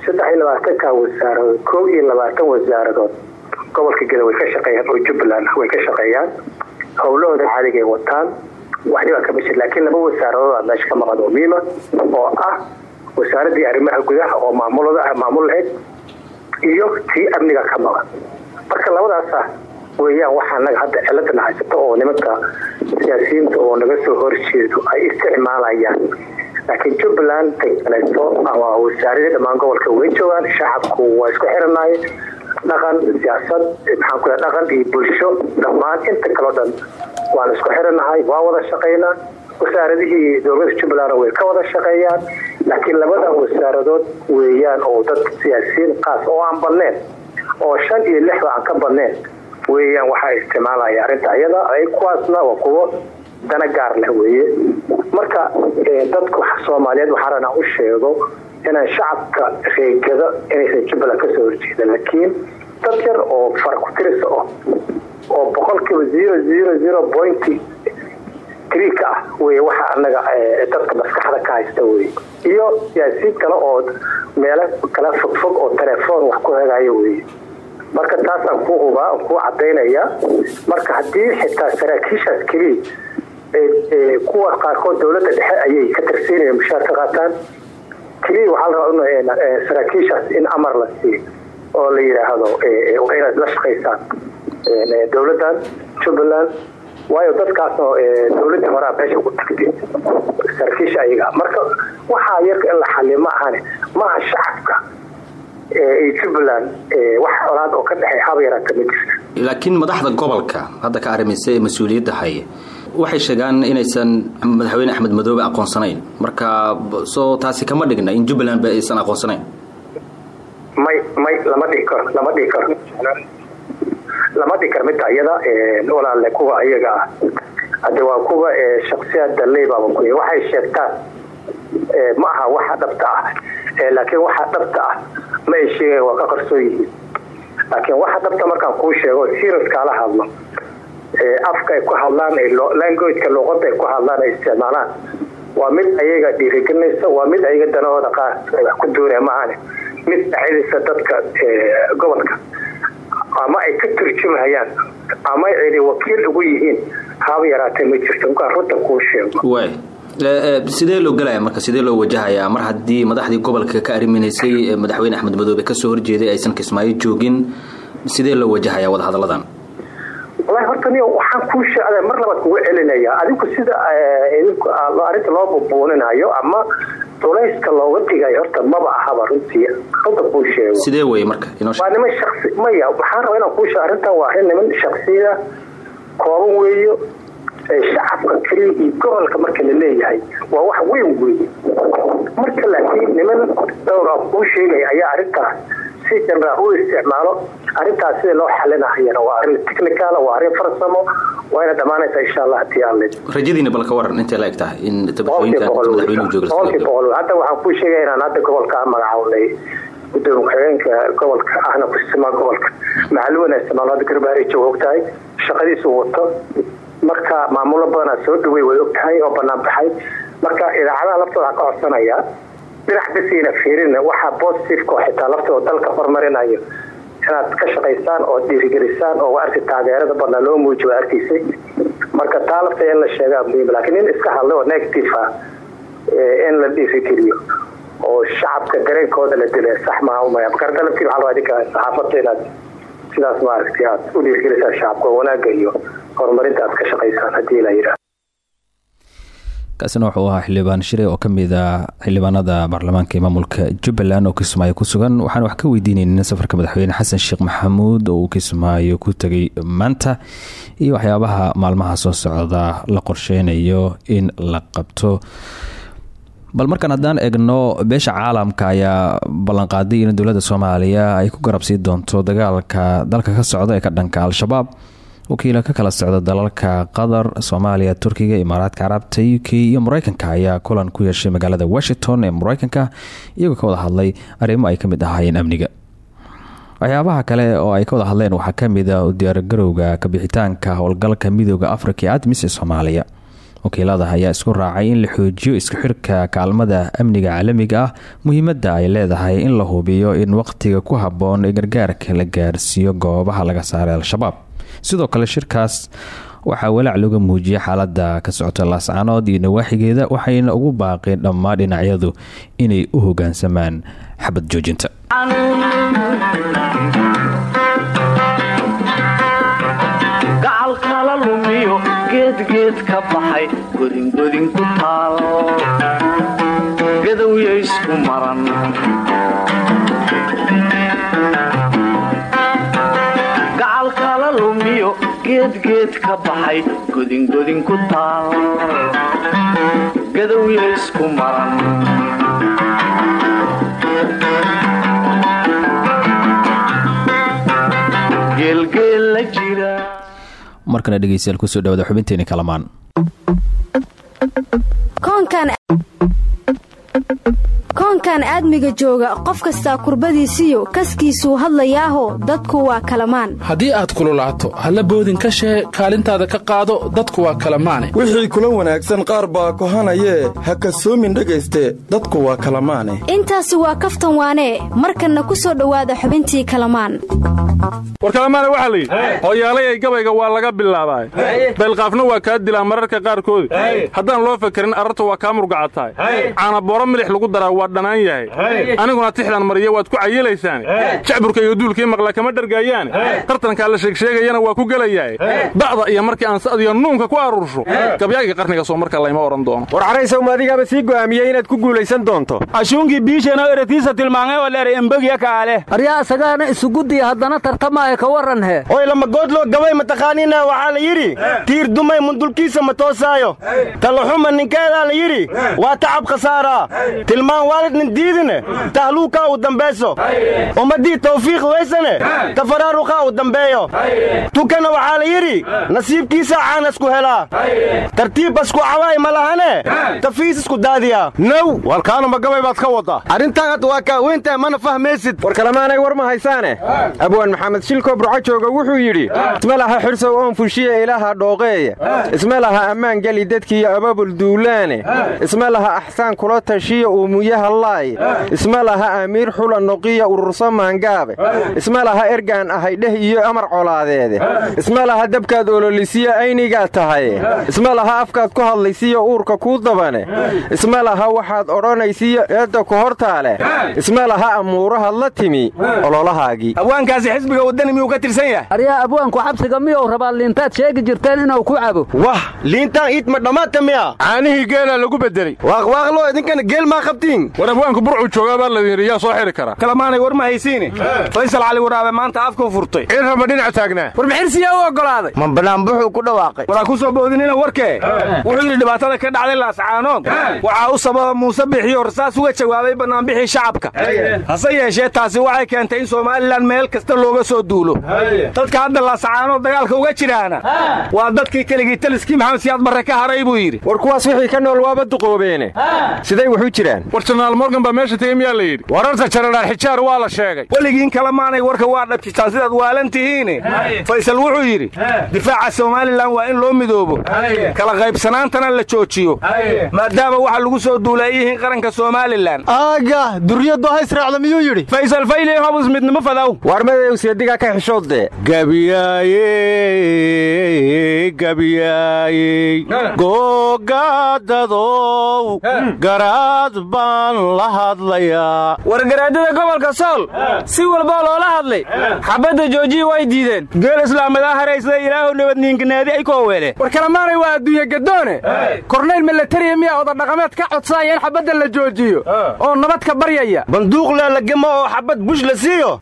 saddex iyo labaatanka wasaaradood wasaaradood gobolka gedo way ka shaqeeyaan oo jubbaland way ka shaqeeyaan howlahooda caadiga ay wataan waxdhibaa kama jir laakiin laba wasaaradood meesha ka maqan oo miima oo ah wasaaradii arrimaha gudaha oo maamulada maamul lahayd iyo tii amniga ka maqan. Marka labadaasa weeyaan waxaa naga hadda ciladana haysato oo nimanka siyaasiyiinta oo naga soo horjeedo ay isticmaalayaan. Laakiin jubbaland kaleeto ama wasaaradii dhammaan gobolka way joogaan shacabku waa isku xiranaye dhaqan siyaasad maxaan ku dhaqan iyo bulsho dhammaan inta kaleo dhan waan isku xiranahay waa wada shaqaynaa wasaaradihii dowladda jubbaland way ka wada shaqeeyaan laakiin labada wasaaradood weeyaan oo dad siyaasiyiin qaas oo aan badneen oo shan iyo lixba aan ka badneen weeyaan waxaa isticmaalaya arrinta. Iyada kuwaasna waa kuwo dana gaar leh weeye. Marka dadka soomaaliyeed waxaa rabnaa u sheego inaan shacabka reegada inaysan jubbaland ka soo horjeeda laakiin dad yar oo faraku-tiris ah oo boqolkiiba zero zero zero pointy three ka ah wey waxa anaga dadka maskaxda ka haysta wey iyo siyaasiyiin kale oo meelo kala fogfog oo telefoon wax ku hegaayo weye marka taasaan ku hubaa kuu cadaynaya marka haddii xitaa saraakiishaas keliya kuwa qaarkood dowladda dhexe ayay ka tirsiinaya mushaar qaataan. Keliya waxaa la rabaa in saraakiishaas in amar la siiyo oo la yidhaahdo inaad la shaqaysaan dowladdan jubbaland waayo dadkaasna dowladii horaa meesha ku tagtay saraakiisha ayaga. Marka waxaa yarka in la xaliyo ma ahane maaha shacabka jubbaland wax colaad oo ka dhexey haba yaraata ma jirta laakiin madaxda gobolka hadda ka arrimaysa ee mas'uuliyadda haya waxay sheegaan inaysan madaxweyne axmed madoobe aqoonsanayn. Marka soo taasi kama dhigna in jubbaland ba aysan aqoonsanayn? May may lama dhihi karo lama dhihi karo lama dhihi karo midta iyada walaale kuwa iyaga ah. Waa kuwa shaksiyada leybaba ku waxay sheegtaan ma aha waxa dhabta ah. Laakiin waxa dhabta ah ma ay sheegayan waa ka qarsoon yihiin. Laakiin waxa dhabta markaan kuu sheego serious kaala hadlo. Afka ay ku hadlaan languageka luuqada ay ku hadlaan ay isticmaalaan. Waa mid ayaga dhiirigelinaysa waa mid ayaga danahooda qaar wax ku doonaya maahane mid dhacidaysa dadka gobolka ama ay ka turjumhayaan ama ay wakiil ugu yihiin. Haba yaraatee ma jirto. Markaan runta kuu sheego. Waay sidee loo gelaya marka? Sidee loo wajahayaa? Mar haddii madaxdii gobolka ka arriminaysay madaxweyne axmed madoobe ka soo horjeeday aysan kismaayo joogin sidee loo wajahayaa wadahadalladan walahi horta niyo waxaan kuu sheegay mar labaad kugu celinaya. Adigu sida idinku arrinta loo bubuuninayo ama dulayska looga dhigayo horta maba ahaba runtii. Runta kuu sheego. Sidee weye marka? Waa niman shaksi maya waxaan rabaa inaan kuu sheego arrintan waa arrin niman shaksiya kooban weeyo shacabka keliya iyo gobolka marka la leeyahay. Waa wax weyn weeye marka laakiin niman dhowr oo kuu sheegaya ayaa arrintaas si janraa u isticmaalo arrintaas sida loo xalinahayana waa arrin technical waa arrin farsamo waa ina dhammaanaysa insha allah lid rajadiina bal ka waran intay la eg tahay in tabaqooyinka madaxweynuhu jooga hadda waxaan kuu sheegaya inaan hadda gobolka magacawnay gudoomiye ku-xigeenka gobolka ahna kusimaa gobolka. Maxalli wanaagsan hadda garbaari jooga ogtahay shaqadiisu wato. Marka maamulo badanaa soo dhawey way ogtahay oo banaan baxay. Marka idaacadaha laftooda ka codsanayaa dhinac basiina fiirin waxaa positiveka oo xitaa laftooda dalka horumarinayo inaad ka shaqaysaan oo dhiirigelisaan oo arti taageerada badnaa loo muujiyo arkiisay marka taa in la sheegaa muhiim laakiin nin iska hadlay oo negative ah in la dhiirigeliyo oo shacabka dareenkooda la dila sax maaha umaya marka dalabkii waxaa rabaa idinka saxaafadda inaad sidaas maaragtay aad u dhiirigelisaan shacabka wanaagga iyo horumarinta aad ka shaqaysaan haddii la yidhaah kaasina wuxuu ahaa xildhibaan shire oo ka mid a xildhibaanada baarlamaanka ee maamulka jubbaland oo kismaayo ku sugan. Waxaan wax ka weydiinayna safarka madaxweyne xasan sheekh maxamuud oo kismaayo ku tegay maanta iyo waxyaabaha maalmaha soo socda la qorsheynayo in la qabto. Bal markaan haddaan egno beesha caalamka ayaa ballanqaaday in dowladda soomaaliya ay ku garabsii doonto dagaalka dalka ka socda ee ka dhanka al-shabaab wakiila ka kala socda dalalka qatar soomaaliya turkiga imaaraadka carabta u k iyo mareykanka ayaa kulan ku yeeshay magaalada washington ee mareykanka iyagoo ka wada hadlay arrimo ay ka mid ahaayeen amniga. Waxyaabaha kale oo ay ka wada hadleen waxaa ka mid a diyaargarowga kabixitaanka howlgalka midooda afrika ee admis soomaaliya. Wakiilada ayaa isku raacay in la xoojiyo isku xirka kaalmada amniga caalamiga ah muhiimada ay leedahay in la hubiyo in waqtiga ku haboon ee gargaarka la gaarsiiyo goobaha laga saaray al-shabaab sidoo kale shirkaas waxaa walaac looga muujiyay xaalada ka socota laascanood iyo nawaaxigeeda waxayna ugu baaqeen dhammaan dhinacyadu inay u hogaansamaan xabad joojinta. Geedgeed ka baxay godingodin ku taal. Gadowya isku maran geedgeed ka baxay godingodin ku taal gadowya isku maran geelgeel la markana dhegeystayaal ku soo dhawaada xubinteeni kalamaan koonkan aadmiga jooga qof kastaa kurbadiisiyo kaskiisuu hadlayaaho dadku waa kalamaan. Haddii aad kululaato halla boodin ka shee kaalintaada ka qaado dadku waa kalamaane. Wixii kula wanaagsan qaar baa kohanayee ha kasoomin dhegayste dadku waa kalamaane. Intaasi waa kaftan waanee markanna ku soo dhowaada xubintii kalamaan. War kalamaane waxaa la yidhi hoyaalayay gabayga waa laga bilaabaa baylqaafna waa kaa dilaa mararka qaarkoodi haddaan loo fakerin ararta waa kaa murgaca tahay. Caanabooro milix lagu daraa waa dhanaan yahay? Aniguna tixdan mariya waad ku cayilaysaan. Jacburka iyo duulkii maqla kama dhargaayaan. Tartankaa la sheegsheegayana waa ku gelayahay da'da iyo markii aan sa'diyo nuunka ku aruursho gabyaaga qarniga soo marka layma odhan doono. War caraysow ma adigaaba sii go'aamiyey inaad ku guulaysan doonto? Ashuunkii biisheenoo eratiisa tilmaamay oo leer embegya kaale. Aryaa asagaana isugudiya haddana tartamaayo ka warran he. Oy lamagoodloo gabay mataqaaniina waxaa la yidhi tiir dumay mundulkiisa ma toosaayo. Talaxuma ninkeedaa la yidhi waa tacab khasaaraa tilmaan waalid nin diidine tahluukaa u dambayso ummaddii tawfiiq weysane tafaraaruqaa u dambeeyo. Tukana waxaa la yidhi nasiibkiisaa caanasku helaa. Tartiib asku cawaay ma lahane tafiis isku daadiya now warkaanuma gabay baad ka waddaa arrintaan hadda waa kaa weyntahay mana fahmaysid. War kalemaanay war ma haysaane. Abwaan maxamed shilko burco jooga wuxuu yidhi isma laha xirsow oon fushiya ilaaha dhooqeeya isma laha ammaan geli dadkiiyo ababul duulaane. Isma laha axsaan kula tashiya uumuyaha laay isma laha amiir xula noqiya ururso maangaabe. Isma laha ergaan ahay dheh iyo amar colaadeede. Isma laha dabkaad ololisiya aynigaa tahaye isma laha afkaad ku hadlaysiyo uurka kuu dabane. Isma laha waxaad odhanaysiyo eedda ku hortaale isma laha amuurahaad la timi ololahaagii. Abwaankaasi xisbiga waddani miyuu ka tirsan yahay? Aryaa abwaanku xabsiga miyuu rabaa liintaad sheegi jirteen inuu ku cabo? Wah liintaan iidma dhammaadta miya caanihii geelaa lagu beddeley waaqwaaqloo idinkana geel maa qabtiin war abwaanku burcuu joogaa baa layidhi yaa soo xidhi kara. Kalamaanay war ma haysiine faysal cali waraabe maanta afkuu furtay. Cirraba dhinac taagnaa. War maxirsiyaa u oggolaaday ma banaanbuxuu ku dhawaaqay. Waraa ku soo boodinina warkee wuxuu yidhi dhibaatada ka dhacday laascaanood. Waxaa u sababa muuse bixiyo rasaas uga jawaabay bannaanbixii shacabka. Hase yeeshee taasi waxay keentay in somalilan meel kasta looga soo duulo. Dadka hadda laascaanood dagaalka uga jiraana waa dadkii keligii taliskii maxamed siyaad barre ka haray buu yidhi. War kuwaas wixii ka nool waaba duqoobeene. Siday waxu jiraan baa meesha tegey miyaa la yidhi? Wararta jenaraal xijaar waa la sheegay. Weligiin kalemaanay warka waa dhabjitaan sidaad waalan tihiine faysal wuxuu yidhi difaaca somalilan waa in loo midoobo. Kala qaybsanaantana la joojiyo. Maadaama waxa lagu soo duulay yihiin qaranka somalilan aaga duryadu ha israacda miyuu yidhi? Faysal fayle hobus midnimo fadaw. Waar madew seedigaa ka xishoodde? Gabyaaye gabyaaye googaadadow garaad baan la hadlayaa war garaadada gobolka sool si walboo loola hadlay xabadda joojiyi way diideen. Geel islaamadaa haraysada ilaahu nabadniinkanaadi ay koo weele war kalamaanay waa adduunye gadoone kornayl milatariya miyaa odadhaqameed ka codsanaya in xabadda la joojiyo oo nabad ka baryaya. Banduuq leelagemo oo xabad bush la siiyo.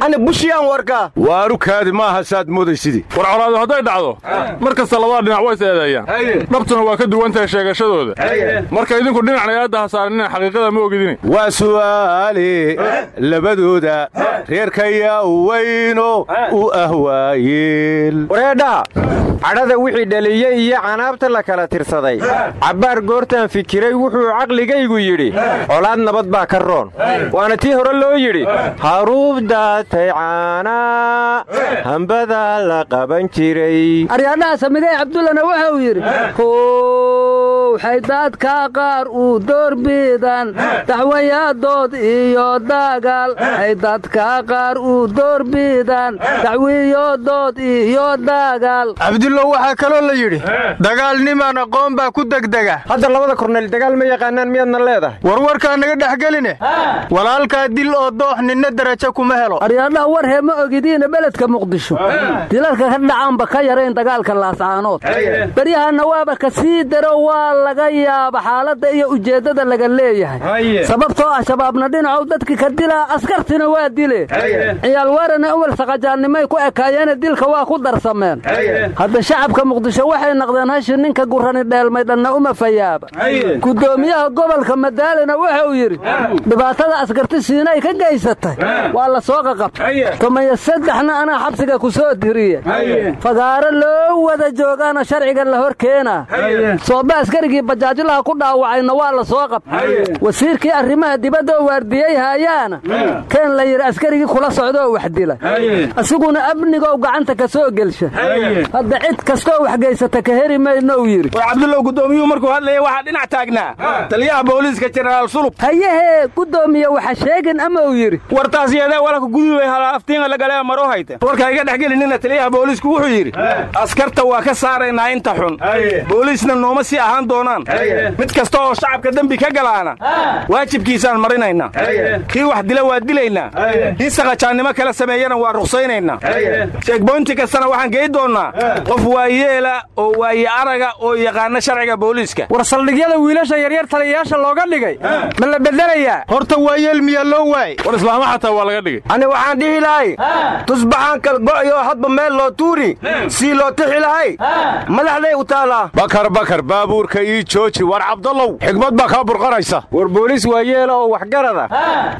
Ani bushiyaan warkaa waaru kaadi maaha saad moodaysidii. War colaadu hadday dhacdo mar kasta labada dhinac way is eedeeyaan dhabtuna waa ka duwan tahay sheegashadooda marka idinku dhinacna eedda ha saaranina xaqiiqada ma ogidini waa su'aale labadooda reerkayaa weyno u ah waayeel wareedhaha cadhada wixii dhaliyey iyo canaabta la kala tirsaday cabbaar goortaan fikiray wuxuu caqligaygu yidhi colaad nabad baa ka roon waana tii hore loo yidhi haruub daatay caanaa hambadaa la qaban jiray aryaadhaha samidey cabdullana wuxuu yidhi waxay dadka qaar u doorbidan daxwayaadood iyo dagaal. Waxay dadka qaar u doorbidan dacwiyodood iyo dagaal. Cabdullow waxaa kaloo la yidhi dagaal nimaan aqoon baa ku degdega. Hadda labada korneyl dagaal ma yaqaanaan miyaadna leedahay? Warwarkaa naga dhex geline. Walaalkaa dil oo doox ninna darajo kuma helo. Aryaadhaha war hee ma ogidiina beledka muqdisho. Dilalka ka dhacaanba ka yarayn dagaalka laascaanood. Beryahanna waaba ka sii daro waa laga yaaba xaaladda iyo ujeeddada laga leeyahay sababtoo ah shabaabna dhinacow dadki ka dilaa askartina waa dile ciyaal weerana awel saqajaannimay ku ekaayeene dilka waa ku darsameen. Hadda shacabka muqdisho waxay naqdeen hashi ninka gurani dheelmay dhanna uma fayaaba gudoomiyaha gobolka madaalina wuxuu yidhi dhibaatada askarti siinay ka geysatay waa la soo qaqabtay tomaya saddexna anaa xabsiga ku soo diriye. Fagaaro loo wada joogaana sharciga la hor keenaa sooba askarigii bajaajilaha ku dhaawacayna waa la soo qabtay wasiirkii arrimaha dibaddoo waardiyey haayaana keen la yidhi askarigii kula socdoo wax dila. Asiguna amnigow gacanta ka soo gelsha. Hadda cid kastoo wax geysata ka heri maynou yidhi. War cabdullow gudoomiyuhu markuu hadlaya waxaa dhinac taagnaa. Taliyaha booliiska jenaraal sulub. Hayahee gudoomiye waxa sheegin ama uu yidhi? War taas yeedee walaka gudubay halaaftiinga lagalee maro hayte warka iga dhex gelinina taliyaha booliisku wuxuu yidhi askarta waa ka saaraynaa inta xun. Booliisna nooma sii ahaan doonaan. Mid kasta oo shacabka dembi ka galaana waajibkiisaan marinaynaa. Kii wax dila waa dilaynaa kii saqajaannimo kala sameeyana waa ruqsaynaynaa. Sheegboynti kastana waxaan gey doonnaa qof waayeela oo waaye araga oo yaqaana sharciga booliiska. War saldhigyada wiilasha yaryar taliyayaasha looga dhigay. Ma la bedelayaa horta waayeel miyaa loo waay war islaama xataa waa laga dhigay. Ani waxaan dhihi lahay tusbaxaan kal go'yo hadba meel loo tuuri sii loo tixi lahay. Madaxday u taalaa bakar bakar baabuurka ii jooji war cabdallow. Xigmad baa kaa burqanaysa. War booliis waayeela oo waxgarada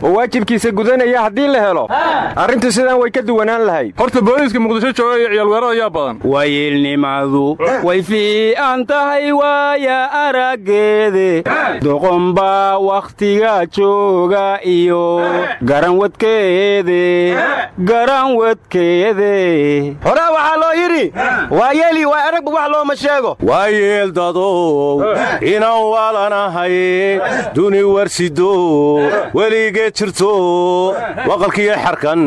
oo waajibkiisa gudanaya haddii la helo. Arrintu sidaan way ka duwanaan lahayd. Horta booliiska muqdisho jooga iyo ciyaalweerada ayaa badan. Waayeelnimadu way fiican tahay waaya araggeede. Doqonbaa wakhtiga jooga iyo garanwadkeede garanwadkeede horaa waxaa loo yidhi waayeeli waa aragba wax looma sheego. Waayeel dadow inaan waalanahay duni warsido weligeed jirto waqalkiyo xarkan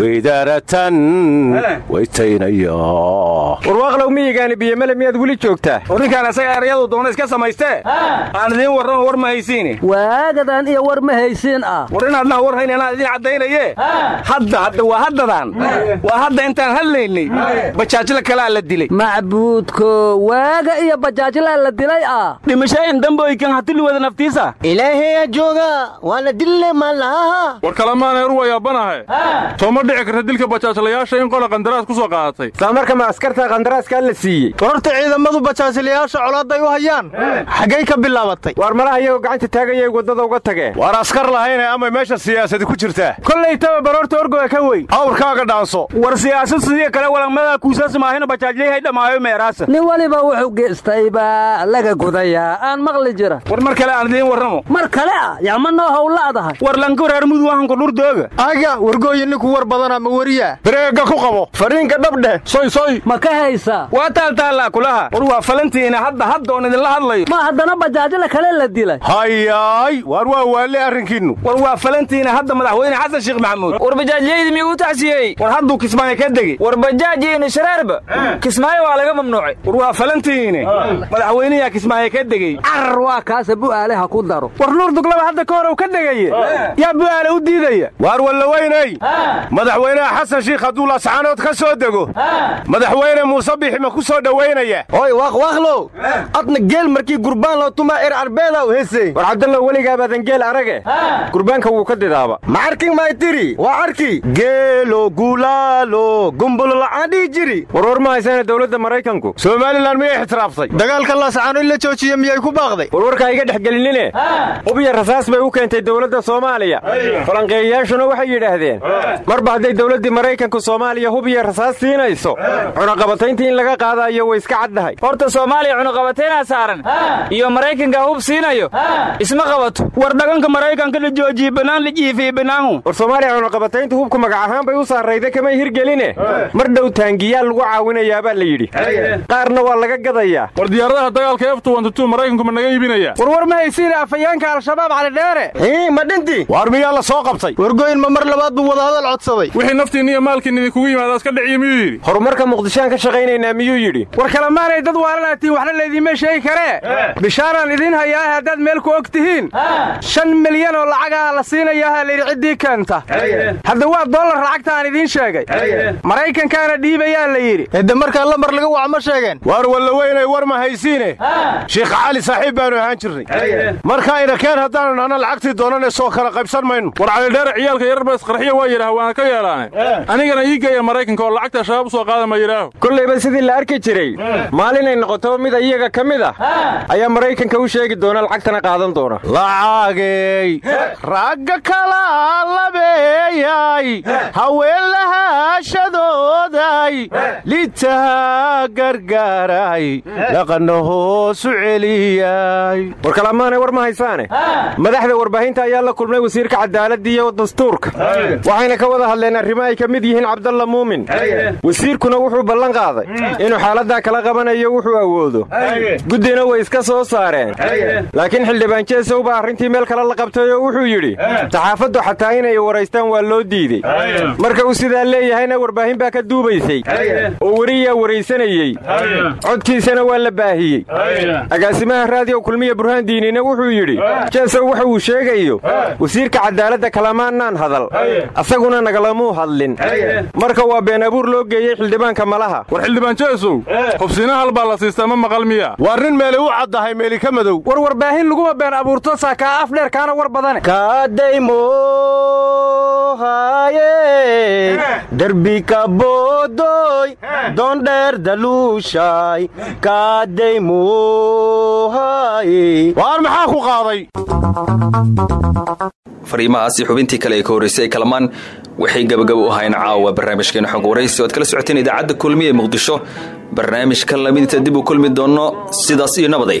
weydaaratan waytaynaya warwaaqlow miyigaani biyomale miyaad weli joogtaa warrinkaan asaga eryadu doona iska samaystee aan idiin warramo war ma haysiini. Waagadan iyo war ma haysiin ah. War inaadnah war hayn anaa idiin caddaynaye? Hadda hadda waa haddadan waa hadda intaan hadlaynay bajaajla kalaa la dilay. Macbuudko waaga iyo bajaajlaa la dilay ah. Dhimashaayin damboykan hatili wada naftiisa ilaaheya jooga? Waana dille maalaha war kalamaana heru waa yaabanahay soo ma dhici karta dilka bajaajlayaasha in qola qandaraas ku soo qaadatay saamarka ma askarta qandaraaskaa la siiyey. War horta ciidamadu bajaajlayaasha colaaday u hayaan. Xaggay ka bilaabatay. Waar malaha iyagoo gacanta taaganyay waddada uga tageen waar askar lahayne ama meesha siyaasadi ku jirtaa. Kollay taba baroorta orgoga ka wey. Awrkaaga dhaanso. War siyaasad sidii kale walagmadaa kuusaas maahina bajaajlayhay dhammaayo meeraasa nin waliba wuxuu geestay baa laga gudayaa. Aan maqli jira. War mar kale aan idiin warramo kale ah yaa ma noo howlaadahay war lanku reer muduwahanku dhurdooga aga wargooyi ninku war badana ma wariyaa bareega ku qabo. Fariinka dhabdheh soy soy. Ma ka haysaa? Waa taaltaallaa kulaha. War waa falantiina hadda hadda oon idinla hadlayo. Ma haddana bajaajla kale la dilay. Hayaay waar waa waalle arrinkiinnu? War waa falantiina hadda madaxweyne xasan sheekh maxamuud. War bajaajyaydi miyuu u tacsiyey? War hadduu kismaayo ka degey war bajaaj iyo inisharaarba kismaayo waa laga mamnuucay. War waa falantiine madaxweynayaa kismaayo ka degey carar waa kaasa bu'aale ha ku daro war nuur duglaba hadda ka hor u ka degaye yaa bu'aale u diidaya waar wallaweynay madaxweynaha xasan shiikh hadduu lascaanood ka soo dego. Madaxweyne muuse bixi ma ku soo dhowaynaya oy waaqwaaqlow adna geel markii gurbaan loo tumaa er arbeela u hesey war cabdallow weligaabadan geel arage? Gurbaanka wuu ka didaaba. Ma arkin may tiri. Waa arki. Geelo gulaalo gumbulo la'aan dhihi jiri. Warwar ma haysaana dowladda maraykanku. Somalilan miyay ixtiraaftay dagaalka lascaano in la joojiye miyay ku baaqday? Warwarka iga dhex gelinine hubiya rasaas bay u keentay dowladda soomaaliya. Falanqeeyayaashuna waxay yidhaahdeen marba hadday dowladdii maraykanku soomaaliya hubiya rasaas siinayso cunaqabatayntii in laga qaadaayo way iska caddahay. Horta soomaaliya cunaqabataynaa saaran. Iyo maraykanka hub siinayo. Isma qabato. War dhaganka maraykanka la joojiye bannaan la jiifiye bannaanhu war soomaaliya cunaqabatayntu hubku magac ahaan bay u saarrayda kamay hirgeline. Mar dhow taangiyaal lagu caawinayaa baa la yidhi. Qaarna waa laga gadayaa. War diyaaradaha dagaalka f maraykanku ma naga iibinaya. Warwar ma haysiine afhayaanka al-shabaab cali dheere. Ma dhinti? Waar miyaa la soo qabtay? Wargoyn ma mar labaad buu wadahadal codsaday. Wixii naftiinna iyo maalkiinna idinkugu yimaada iska dhiciyo miyuu yidhi? Horumarka muqdishoaan ka shaqaynaynaa miyuu yidhi? War kalemaanay dad waalanaatiin waxna laydiima sheegi karee bishaaraan idiin hayaahe haddaad meel ku og tihiin. Shan milyan oo lacagaa la siinayaha layidhi ciddii keenta. Hadda waa dollar lacagta aan idiin sheegay. Maraykankaana dhiibayaa la yidhi. Edde markaa lambar laga wac ma sheegeen. Waar wallaweynay war ma haysiine. Sheikh cali saaxiib baanu ahaan jirnay keen haddaanan nahna lacagtii doonane soo kala qaybsan maynu war calidheere ciyaalka yararba isqarxiya waa yidhaah waana ka yeelaane anigana ii geeya maraykanka oo lacagta shabaab u soo qaada ma yidhaaho kollayba sidii la arki jiray. Maalinay noqoto mid iyaga ka mid ah ayaa maraykanka u sheegi doona lacagtana qaadan doona. Lacagey ragga kala labeeyay. Haween lahaashadooday litaha gargaaray. Dhaqanna hoosu celiyay. War kalamaanay war ma haysaane madaxda warbaahinta ayaa la kulmay wasiirka cadaaladda iyo dastuurka waxayna ka wada hadleen arrimo ay ka mid yihiin cabdalla muumin. Wasiirkuna wuxuu ballan qaaday inuu xaaladdaa kala qabanayo wuxuu awoodo. Guddina way iska soo saareen. Laakiin xildhibaan jeesow baa arrintii meel kale la qabtay oo wuxuu yidhi saxaafaddu xataa inay waraystaan waa loo diidey marka uu sidaa leeyahayna warbaahin baa ka duubaysay. Oo weriyaa waraysanayey codkiisana waa la baahiyey. Agaasimaha raadiyo kulmiya burhaan diinina wuxuu yidhi jeesow waxa uu sheegayo wasiirka cadaaladda kalamaannaan hadal. Asaguna nagalamuu hadlin. Marka waa been abuur loo geeyey xildhibaanka malaha. War xildhibaan jeesow hubsiina hal baa la siistaa ma maqal miya. Waa rin meeli u caddahay meeli ka madow. War warbaahin laguma been abuurto saakaa af dheer kaana war badane. Kaboodoy doondheer daluushay. Kaadaymohaye waar maxaa ku qaaday fariimahaasi xubintii kale ee ka horraysay ee kalamaan waxay gabagabo u ahayn caawa barnaamijkeena xog waraysi o ad kala socoteen idaacadda kulmiya ee muqdisho barnaamijkan lamidinta dib u kulmi doonno sidaas iyo nabaday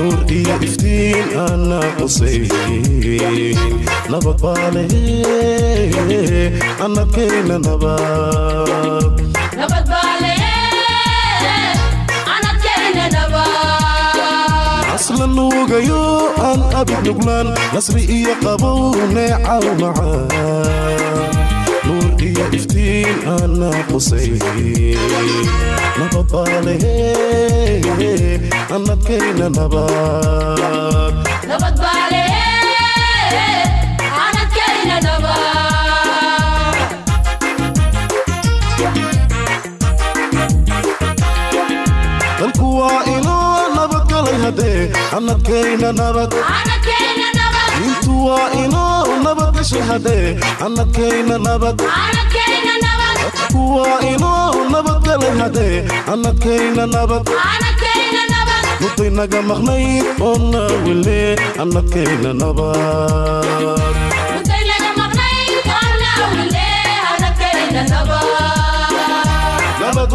nuur iyo iftiin aanna qusayn nabad baale annakayna nabad asla nuugayo aan abid nuglaan nasri iyo qabow neecaw macaan iyo iftiin aanna qusayn nabad baale annakayna nabad waa annadkayna nabad diintu waa inoo nabadgashay haddee annadkayna nabad dadku waa inoo nabadgalay haddee annadkayna nabad. Mudday naga maqnayd oo naawile annadkayna nabad. Nabad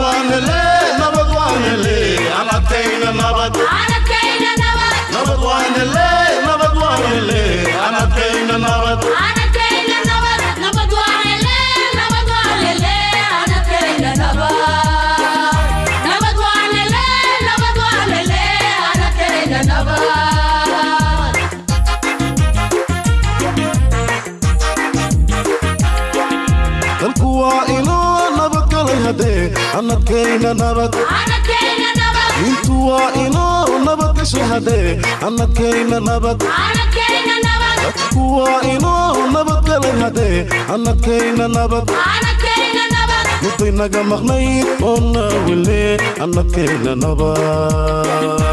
anadkayna nabad intu waa inoo nabadgashay haddee anadkayna nabad dadku waa inoo nabadgalay haddee anadkayna nabad mudday naga maqnayd oo naawile anadkayna nabad nabad